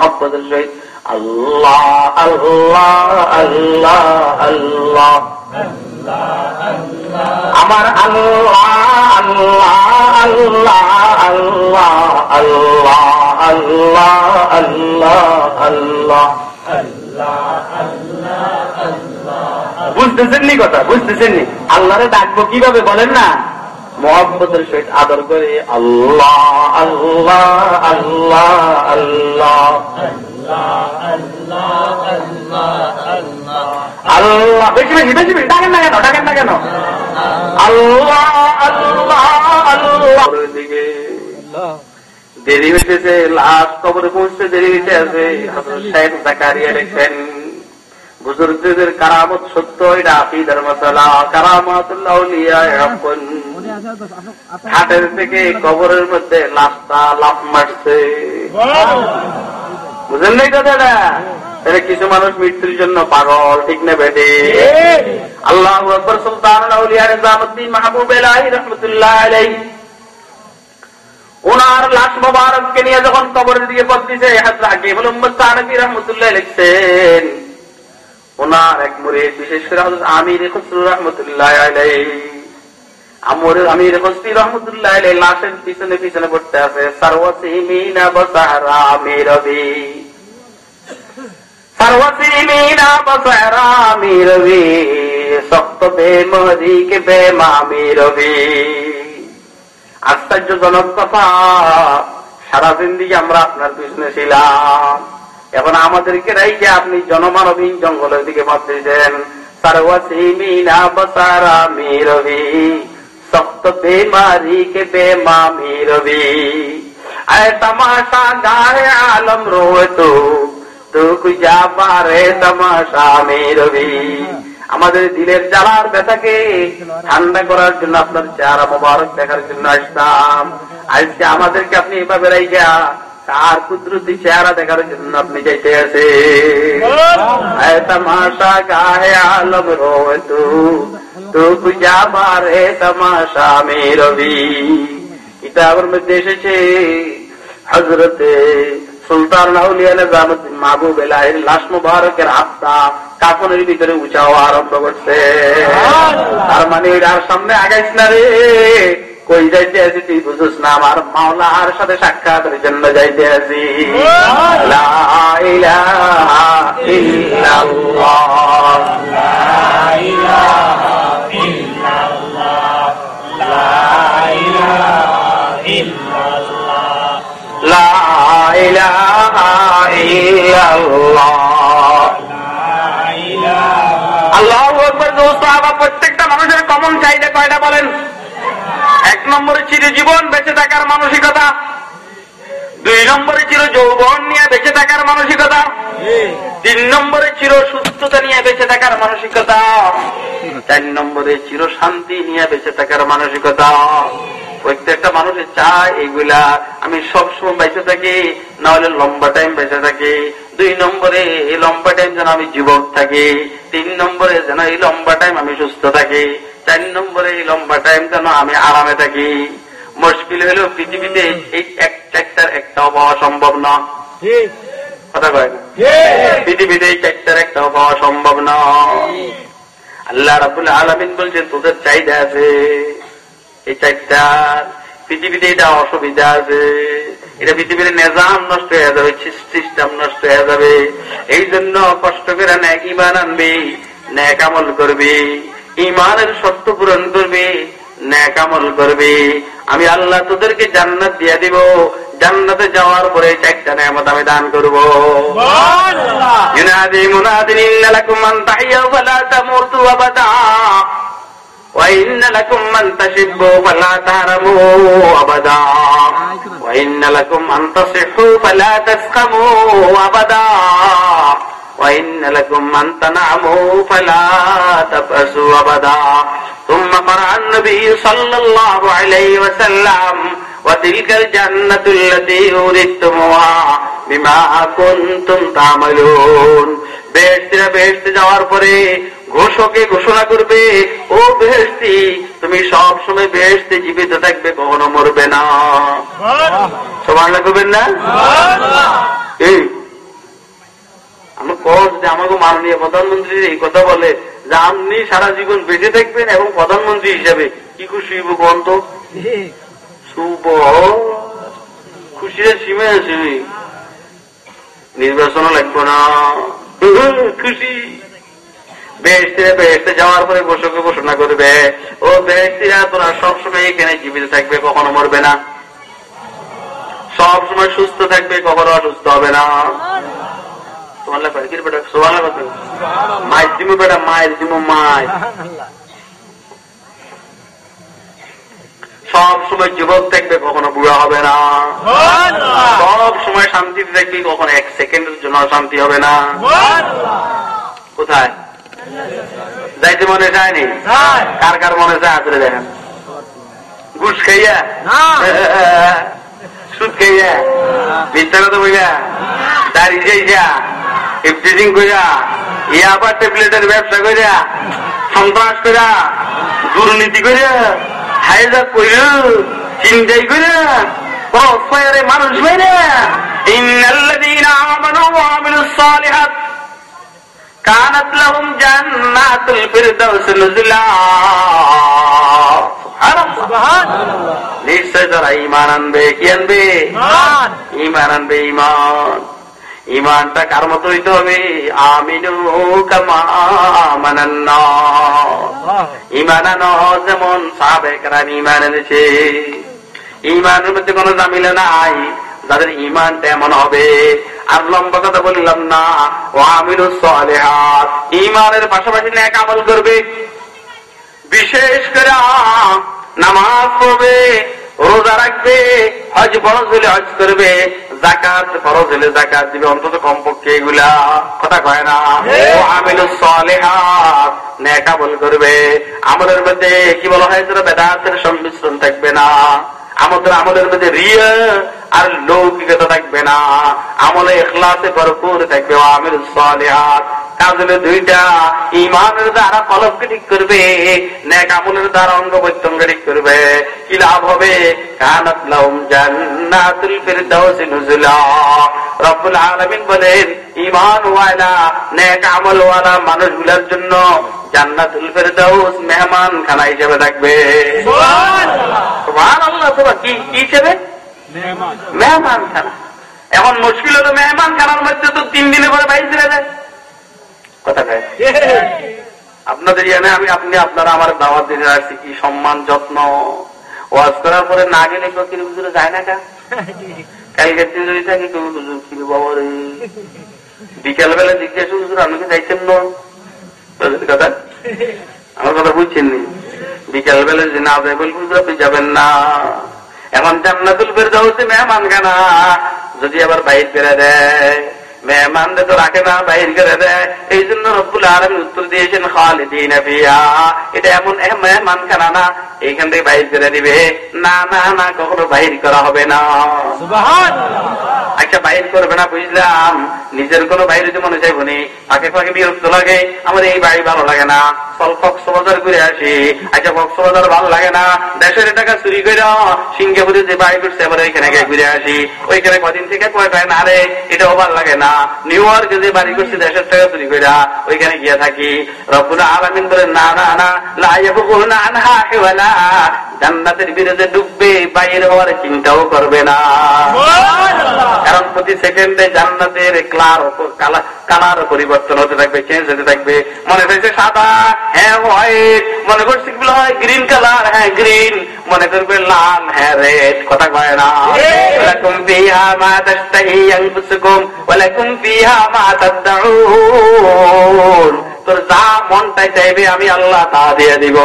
আব্বা আল্লাহ আল্লাহ আল্লাহ আল্লাহ। আমার আল্লাহ আল্লাহ আল্লাহ আল্লাহ আল্লাহ আল্লাহ আল্লাহ আল্লাহ কথা আল্লাহরে ডাকবো কীভাবে বলেন না মহব্বতের সহিত আদর করে আল্লাহ আল্লাহ আল্লাহ আল্লাহ আল্লাহ বেশি বেশি বেশি বেশি ডাকেন না কেন ডাকেন না কেন? আল্লাহ আল্লাহ আল্লাহ। দিকে দেরি হইতেছে লাস্ট কবরে পৌঁছতে দেরি হইতে আছে হযরত শেখ জাকারিয়া লিখছেন বুজুর্গদের কারামত সত্য এটা আকিদার মশলা কারামাতুল্লাহ হাটের থেকে কবরের মধ্যে লাশটা লাফ মারছে। বুঝলেন নাই কথাটা তাহলে কিছু মানুষ মৃত্যুর জন্য পাগল ঠিক না বেটে? আল্লাহ আকবর সুলতান আউলিয়া নিজামুদ্দিন মাহবুব এলাহি রহমতুল্লাহ আলাই ওনার লাশ মোবারককে নিয়ে যখন কবরের দিকে পথ দিছে হাজরা কেবল উম্মদ রহমতুল্লাহ লিখছেন ওনার এক মুরিদ বিশেষ করে আমির খুসরু রহমতুল্লাহ আলাই আমর আমির রহমতুল্লাহ পিছনে পিছনে পড়তে আছে। আশ্চর্যজনক কথা, সারা জিন্দিগি আমরা আপনার পিছনে ছিলাম। এখন আমাদেরকে রাইকে আপনি জনমানবীন জঙ্গলের দিকে পাঠিয়েছেন সর্বসীমিনা বসারা মিরবি সপ্ত বেমারি কে বেমামি রবি আয় তমাশা গায়ে আলম রোয় তো দুঃখ যা পারে তমাশা মেরবি আমাদের দিলের জ্বালার ব্যথাকে ঠান্ডা করার জন্য আপনার চেহারা মোবারক দেখার জন্য আসতাম। আজকে আমাদেরকে আপনি এভাবে রাইগা তার কুদরতি চেহারা দেখার জন্য আপনি যাইতে আছে তমাশা গায়ে আলম রোয় তু দুঃখ যা পারে তমাশা মেরবি। কিতাবের মধ্যে এসেছে হজরতে সুলতান আউলিয়া নিজামুদ্দিন মাহবুব এলাহির লাশ মুবারকের আত্মা কাফনের ভিতরে উঁচাও আরম্ভ করছে। তার মানে এটার সামনে আগাইস না রে। কই যাইতে আছি তুই বুঝুস না আমার মাওলার সাথে সাক্ষাতের জন্য যাইতে আছি আল্লাহু প্রত্যেকটা মানুষের কমন চাহিদা কয়টা বলেন? এক নম্বরে চিরজীবন বেঁচে থাকার মানসিকতা, দুই নম্বরে চির যৌবন নিয়ে বেঁচে থাকার মানসিকতা, তিন নম্বরে চির সুস্থতা নিয়ে বেঁচে থাকার মানসিকতা, চার নম্বরে চির শান্তি নিয়ে বেঁচে থাকার মানসিকতা। প্রত্যেকটা মানুষের চায় এইগুলা আমি সবসময় বেঁচে থাকি না হলে লম্বা টাইম বেঁচে থাকি। দুই নম্বরে এই লম্বা টাইম যেন আমি যুবক থাকি, তিন নম্বরে যেন এই লম্বা টাইম আমি সুস্থ থাকি। চার নম্বরে এই লম্বা টাইম যেন আমি আরামে থাকি। মুশকিল হলো পৃথিবীতে এই এক চারটার একটাও পাওয়া সম্ভব না। কথা কয়? না পৃথিবীতে এই চারটার একটাও পাওয়া সম্ভব না। আল্লাহ রাবুল আলমিন বলছেন তোদের চাহিদা আছে। এই চারটার পৃথিবীতে এটা অসুবিধা আছে। এটা পৃথিবীর নিজাম নষ্ট হয়ে যাবে সিস্টেম নষ্ট হয়ে যাবে। এই জন্য কষ্ট করে ন্যাক ইমান আনবি ন্যাক আমল করবি। ইমানের শর্ত পূরণ করবি ন্যাক আমল করবি আমি আল্লাহ তোদেরকে জান্নাত দিয়ে দিব জান্নাতে যাওয়ার পরে চারটা নেমত আমি দান করবো ينادي مناد إن لكم من تحيوا فلا تموتوا أبدا وإن لكم من تشبوا فلا تهرموا أبدا وإن لكم أن تصحوا فلا تسقموا أبدا وإن لكم أن تنعموا فلا تبأسوا أبدا ثم قرأ النبي صلى الله عليه وسلم وتلك الجنة التي أورثتموها بما كنتم تعملون বেহেস্তিরা বেহেস্তে যাওয়ার পরে ঘোষকে ঘোষণা করবে ও বেহেস্তি তুমি সব সময় বেহেস্তে জীবিত থাকবে কখনো মরবে না সবার লাগবেন না এই আমার কস যে আমাকে মাননীয় প্রধানমন্ত্রী এই কথা বলে যে আপনি সারা জীবন বেঁচে থাকবেন এবং প্রধানমন্ত্রী হিসাবে কি খুশি হইব তো? শুভ খুশির সীমা নির্বাচনও না। খুশি। যাওয়ার পরে ঘোষণা করবে। ও তোরা সবসময় এখানে জীবিত থাকবে, কখনো মরবে না। সব সময় সুস্থ থাকবে, কখনো অসুস্থ হবে না। তোমার লাগবে কি বেটা সোয়াল লাগবে মায়ের দিমু বেটা মায়ের দিমু মায় সব সময় যুবক থাকবে কখনো বুড়া হবে না। সব সময় শান্তিতে থাকবে কখনো এক সেকেন্ডের জন্য শান্তি হবে না। কোথায়? যাইতে মনে চায়নি কার কার মনে চায় আসলে দেখেন। ঘুষ খাইয়া? সুদ খাইয়া? কথা বইয়া দাড়ি যাইয়া ইফটিজিং কইরা ইয়া আবার ট্যাবলেটের ব্যবসা কইরা সন্ত্রাস কইরা দুর্নীতি কইরা হাইজা কইরা চিন্তাই কইরা ক্রসফায়ারে মানুষ মেরে ইন্নাল্লাযীনা আমানু ওয়া আমিলুস সালিহাত কানাত লাহুম জান্নাতুল ফিরদাউস নুজুলা। নিশ্চয় তারা ইমান আনবে কি আনবে? ইমান আনবে ইমান ইমানটা কার মতো হইতে হবে আমিনু কামা মানান্না ইমান আনো যেমন সাবেকরা ইমান এনেছে। ইমানের মধ্যে কোনো জামিলা নাই। যাদের ইমানটা এমন হবে। আর লম্বা কথা বললাম না। ও আমিনু সালেহাত। ইমানের পাশাপাশি ন্যাক আমল করবে। বিশেষ করে নামাজ পড়বে রোজা রাখবে হজ হলে হজ করবে। জাকাত ফরজ হলে জাকাত দিবে অন্তত কমপক্ষে এগুলা কথা কয় না। ও আমিল সালেহাত নেকা আমল করবে। আমাদের মধ্যে কি বলা হয় যেন বেদাতের সংমিশ্রণ থাকবে না? আমাদের আমাদের মধ্যে রিয়া আর লৌকিকতা থাকবে না। আমলে এখলাসে ভরপুর থাকবে ও আমিল সালেহাত। কাজ হলো দুইটা ইমানের দ্বারা ঠিক করবে নেক আমলের দ্বারা অঙ্গ প্রত্যঙ্গ ঠিক করবে। কি লাভ হবে? কানাত লাহুম জান্নাতুল ফিরদাউস নুজুলা। রব্বুল আলামিন বলেন ইমান ওয়ালা নেক আমল ওয়ালা মানুষগুলোর জন্য জান্নাতুল ফিরদাউস মেহমান খানা হিসেবে থাকবে। সুবহানাল্লাহ। কি হিসেবে? মেহমান। খানা এখন মুশকিল হলো মেহমান খানার মধ্যে তো তিন দিনে পরে বাইরে চলে যায়। কথা আপনাদের জানে আমি আপনি আপনারা আমার দাওয়াত দিতে আসছি। কি সম্মান যত্ন। ওয়াজ করার পরে না গেলে কেউ কীরকম দূরে যায় না কা কালকে দিন যদি থাকে কেউ হুজুর কি বাবা রে। বিকেল বেলা জিজ্ঞেস হুজুর আমি কি যাইছেন না? কথা? আমার কথা বুঝছেন নি? বিকাল বেলা যে না যাই বলব আপনি যাবেন না। এখন জান্নাতুল ফেরদাউসে মেহমান খানা যদি আবার বাইর করে দেয়। মেহমানদের তো রাখে না বাইর করে দেয়। এই জন্য রব্বুল আলম উত্তর দিয়েছেন খালিদিন এটা এমন মেহমান খানা না এইখান থেকে বাইর করে দিবে। না না না কখনো বাইর করা হবে না। আচ্ছা বাইর করবে না বুঝলাম। নিজের কোনো বাইরে যদি মনে চাইব নি ফাঁকে ফাঁকে বিরক্ত লাগে। আমার এই বাড়ি ভালো লাগে না। চল কক্সবাজার ঘুরে আসি। আচ্ছা কক্সবাজার ভালো লাগে না। দেশের টাকা চুরি করে সিঙ্গাপুরে যে বাড়ি করছে ওইখানে গিয়ে ঘুরে আসি। ওইখানে কদিন থেকে কয় না রে এটাও ভালো লাগে না। নিউ ইয়র্কে যে বাড়ি করছি, দেশের টাকা চুরি করে ওইখানে গিয়ে থাকি। রব্বুল আলমিন বলেন না না না লাইয়াবু না আনহা হেওয়ালা জান্নাতের বিরুদ্ধে ডুববে, বাইরে হওয়ার চিন্তাও করবে না। প্রতি সেকেন্ডে জান্নাতের ক্লার কালার পরিবর্তন হতে থাকবে চেঞ্জ হতে থাকবে। মনে করছে সাদা হ্যাঁ হোয়াইট মনে করছে হয় গ্রিন কালার হ্যাঁ গ্রিন মনে করবে লাল হ্যাঁ রেড কথা কয় না। ওয়ালাকুম ফিহা মা তাশতাহি আনফুসুকুম ওয়ালাকুম ফিহা মা তাদউন। তোর যা মনটাই চাইবে আমি আল্লাহ তা দিয়ে দিব।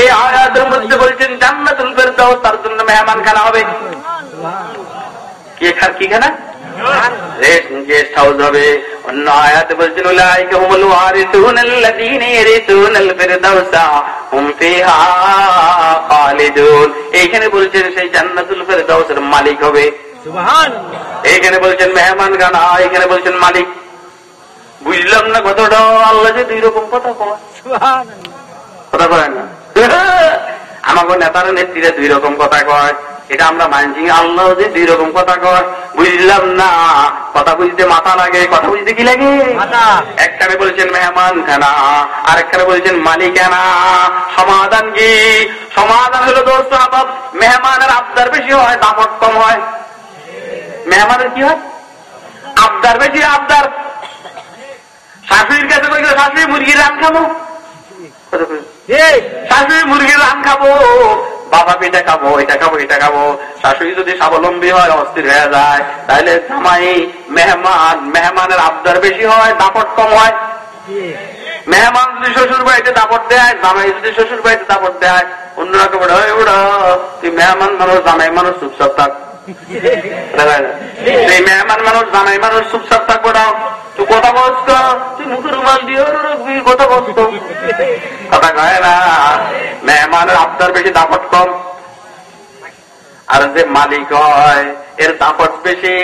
এই আয়াতের মধ্যে বলছেন, জান্নাতুল ফেরদাউস, তার জন্য মেহমান খানা হবে। কি খার কি খানা? গেস্ট বলছেন, উলাইকা হুমুল ওয়ারিসুন আল্লাযীনা ইয়ারিসুনাল ফিরদাউসা এইখানে বলছেন, সেই জান্নাতুল ফেরদাউসের মালিক হবে। এইখানে বলছেন মেহমান গানা এখানে বলছেন মালিক। বুঝলাম না কতটা আল্লাহ যে দুই রকম কথা কয়। কথা কয় না। আমাকে নেতারা নেত্রীরা দুই রকম কথা কয়। এটা আমরা মানছি আল্লাহ যে দুই রকম কথা কয়। বুঝলাম না কথা বুঝতে মাথা লাগে কথা বুঝতে কি লাগে? একখানে বলছেন মেহমান খানা আর একখানে বলছেন মালিকানা সমাধান কি? সমাধান হলো আবাব মেহমানের আবদার বেশি হয় দামত কম হয়। মেহমানের কি হয়? আবদার বেশি আবদার? শাশুড়ির কাছে বলছে শাশুড়ি মুরগির রান খাব? শাশুড়ি মুরগির রান খাব। বাবা পিঠা খাব এটা খাব এটা খাব। শাশুড়ি যদি স্বাবলম্বী হয় অস্থির হয়ে যায় তাহলে জামাই মেহমান মেহমানের আবদার বেশি হয় দাপট কম হয়। মেহমান যদি শ্বশুর বাড়িতে দাপট দেয় জামাই যদি শ্বশুর বাড়িতে দাপট দেয় অন্যরা কেবল ওরা তুই মেহমান মানুষ জামাই মানুষ চুপচাপ থাক। সেই মেহমান মানুষ জামাই মানুষ চুপচাপ থাকব না। তুই কথা বসত তুই মুখে রুমাল দিয়ে কথা বসত কথা কয় না। মেহমানের আবদার বেশি দাপট কম। আর যে মালিক হয় এর দাপট বেশি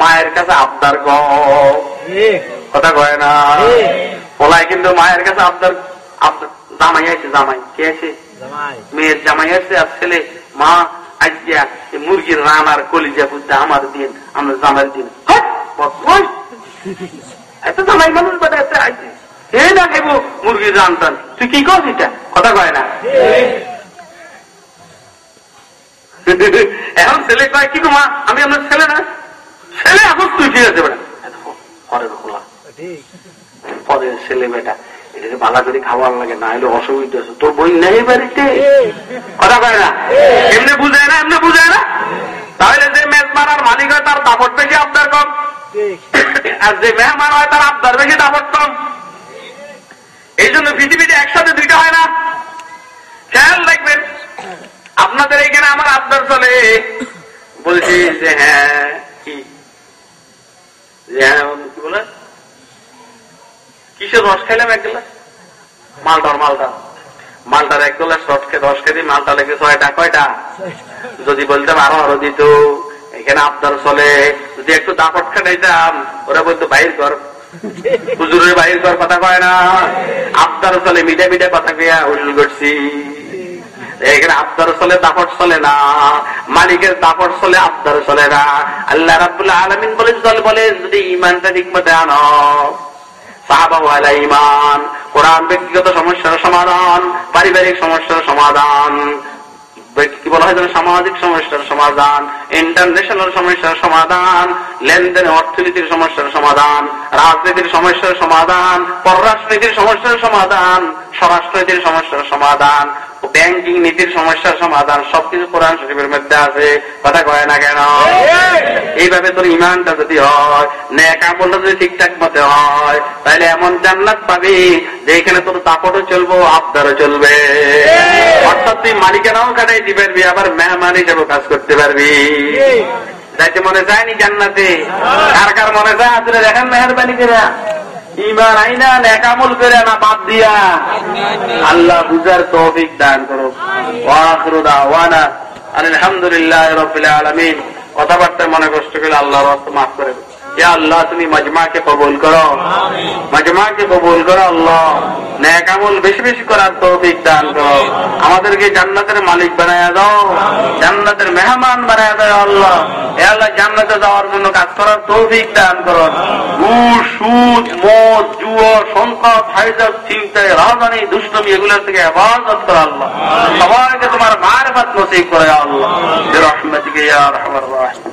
মায়ের কাছে আবদার কম। কথা কয় না। পোলায় কিন্তু মায়ের কাছে আবদার জামাই আছে জামাই। কে আছে? মেয়ের জামাই আছে আর ছেলে মা। আজ্ঞা মুরগির রান আর কলিজা বুঝতে আমার দিন আমরা জামাই দিন। এত জামাই মানুষ বেড়াতে আইছে। এই না খাইব মুরগির রান টান তুই কি কর এটা? কথা কয় না। এখন ছেলে কয় কি মা আমি আপনার ছেলে না? ছেলে এখন তুই ঠিক আছে বেটা। পরের খোলা। পরের ছেলে বেটা। এটাকে বালা করে খাওয়ার লাগে না হলে অসুবিধা আছে। তোর বই নেই বাড়িতে? কথা কয় না? এমনি বুঝায় না এমনি বুঝায় না? তাহলে যে মালিক হয় তার দাপট বেশি কম। আর যে মেহমান হয় তার আবদার বেশি দাপট কম। এই জন্য পৃথিবীতে একসাথে দুইটা হয় না। খেয়াল রাখবেন আপনাদের এখানে আমার আবদার চলে। বলছি যে হ্যাঁ কি? হ্যাঁ কি বলে কিসের রস খাইলাম এক গ্লাস? মালটার মালটা মালটার এক গ্লাস রস খেয়ে দশ কেজি, মালটা লেগে ছয়টা, কয়টা? যদি বলতাম আরও আরও দিত। এখানে আপনার চলে। যদি একটু দাপট খাটাইতাম ওরা বলতো বাইর কর। হুজুরের বাইর কর কথা কয় না। আপনার চলে, মিডে মিডে কথা কইয়া উল্লু করছি। এখানে আবদার চলে, দাপট চলে না। মালিকের দাপট চলে, আবদার চলে না। আল্লাহ রাবুল্লাহ আলমিন বলে চল বলে, যদি ইমানটা ঠিক মতে আনো। ইমান কোরআন ব্যক্তিগত সমস্যার সমাধান, পারিবারিক সমস্যার সমাধান। কি বলা হয় সামাজিক সমস্যার সমাধান ইন্টারন্যাশনাল সমস্যার সমাধান, লেনদেন, অর্থনীতির সমস্যার সমাধান, রাজনীতির সমস্যার সমাধান, পররাষ্ট্রনীতির সমস্যার সমাধান, স্বরাষ্ট্রনীতির সমস্যার সমাধান। ব্যাংকিং নীতির সমস্যার সমাধান, সবকিছু কোরআন শরীফের মধ্যে আছে। কথা কয় না কেন? এইভাবে তোর ইমানটা যদি হয়, ন্যাক আমলটা যদি ঠিকঠাক মতে হয়, তাহলে এমন জান্নাত পাবি যে এখানে তোর তাপটও চলবো, আবদারও চলবে। অর্থাৎ তুই মালিকানাও কাটাই দিতে পারবি, আবার মেহমান হিসেবে কাজ করতে পারবি। যাইতে মনে যায়নি জান্নাতে? কার কার মনে যায় আসলে দেখেন মেহরবানি করে ইমান আইনা, নেকামল করে না, বাদ দিয়া। আল্লাহ বুঝার তৌফিক দান করো আলহামদুলিল্লাহ রবিল আলমিন। কথাবার্তা মনে কষ্ট করে আল্লাহ রাস্তা মাফ করে আল্লাহ তুমি মজমাকে কবুল করো। মজমাকে কবুল করো আল্লাহ। নেকামল বেশি বেশি করার তৌফিক দান করো। আমাদেরকে জান্নাতের মালিক বানায় দাও। জান্নাতের মেহমান বানায় দাও আল্লাহ। এ আল্লাহ জান্নাতে যাওয়ার জন্য কাজ করার তৌফিক দান করো। ঘুষ সুদ মদ জুয়ো সংকট হাইজাব চিন্তায় রাজধানী দুষ্টমি এগুলোর থেকে হেফাজত করো আল্লাহ। সবাইকে তোমার মার নসিব করে আল্লাহ। রহমতিকে রাহিম।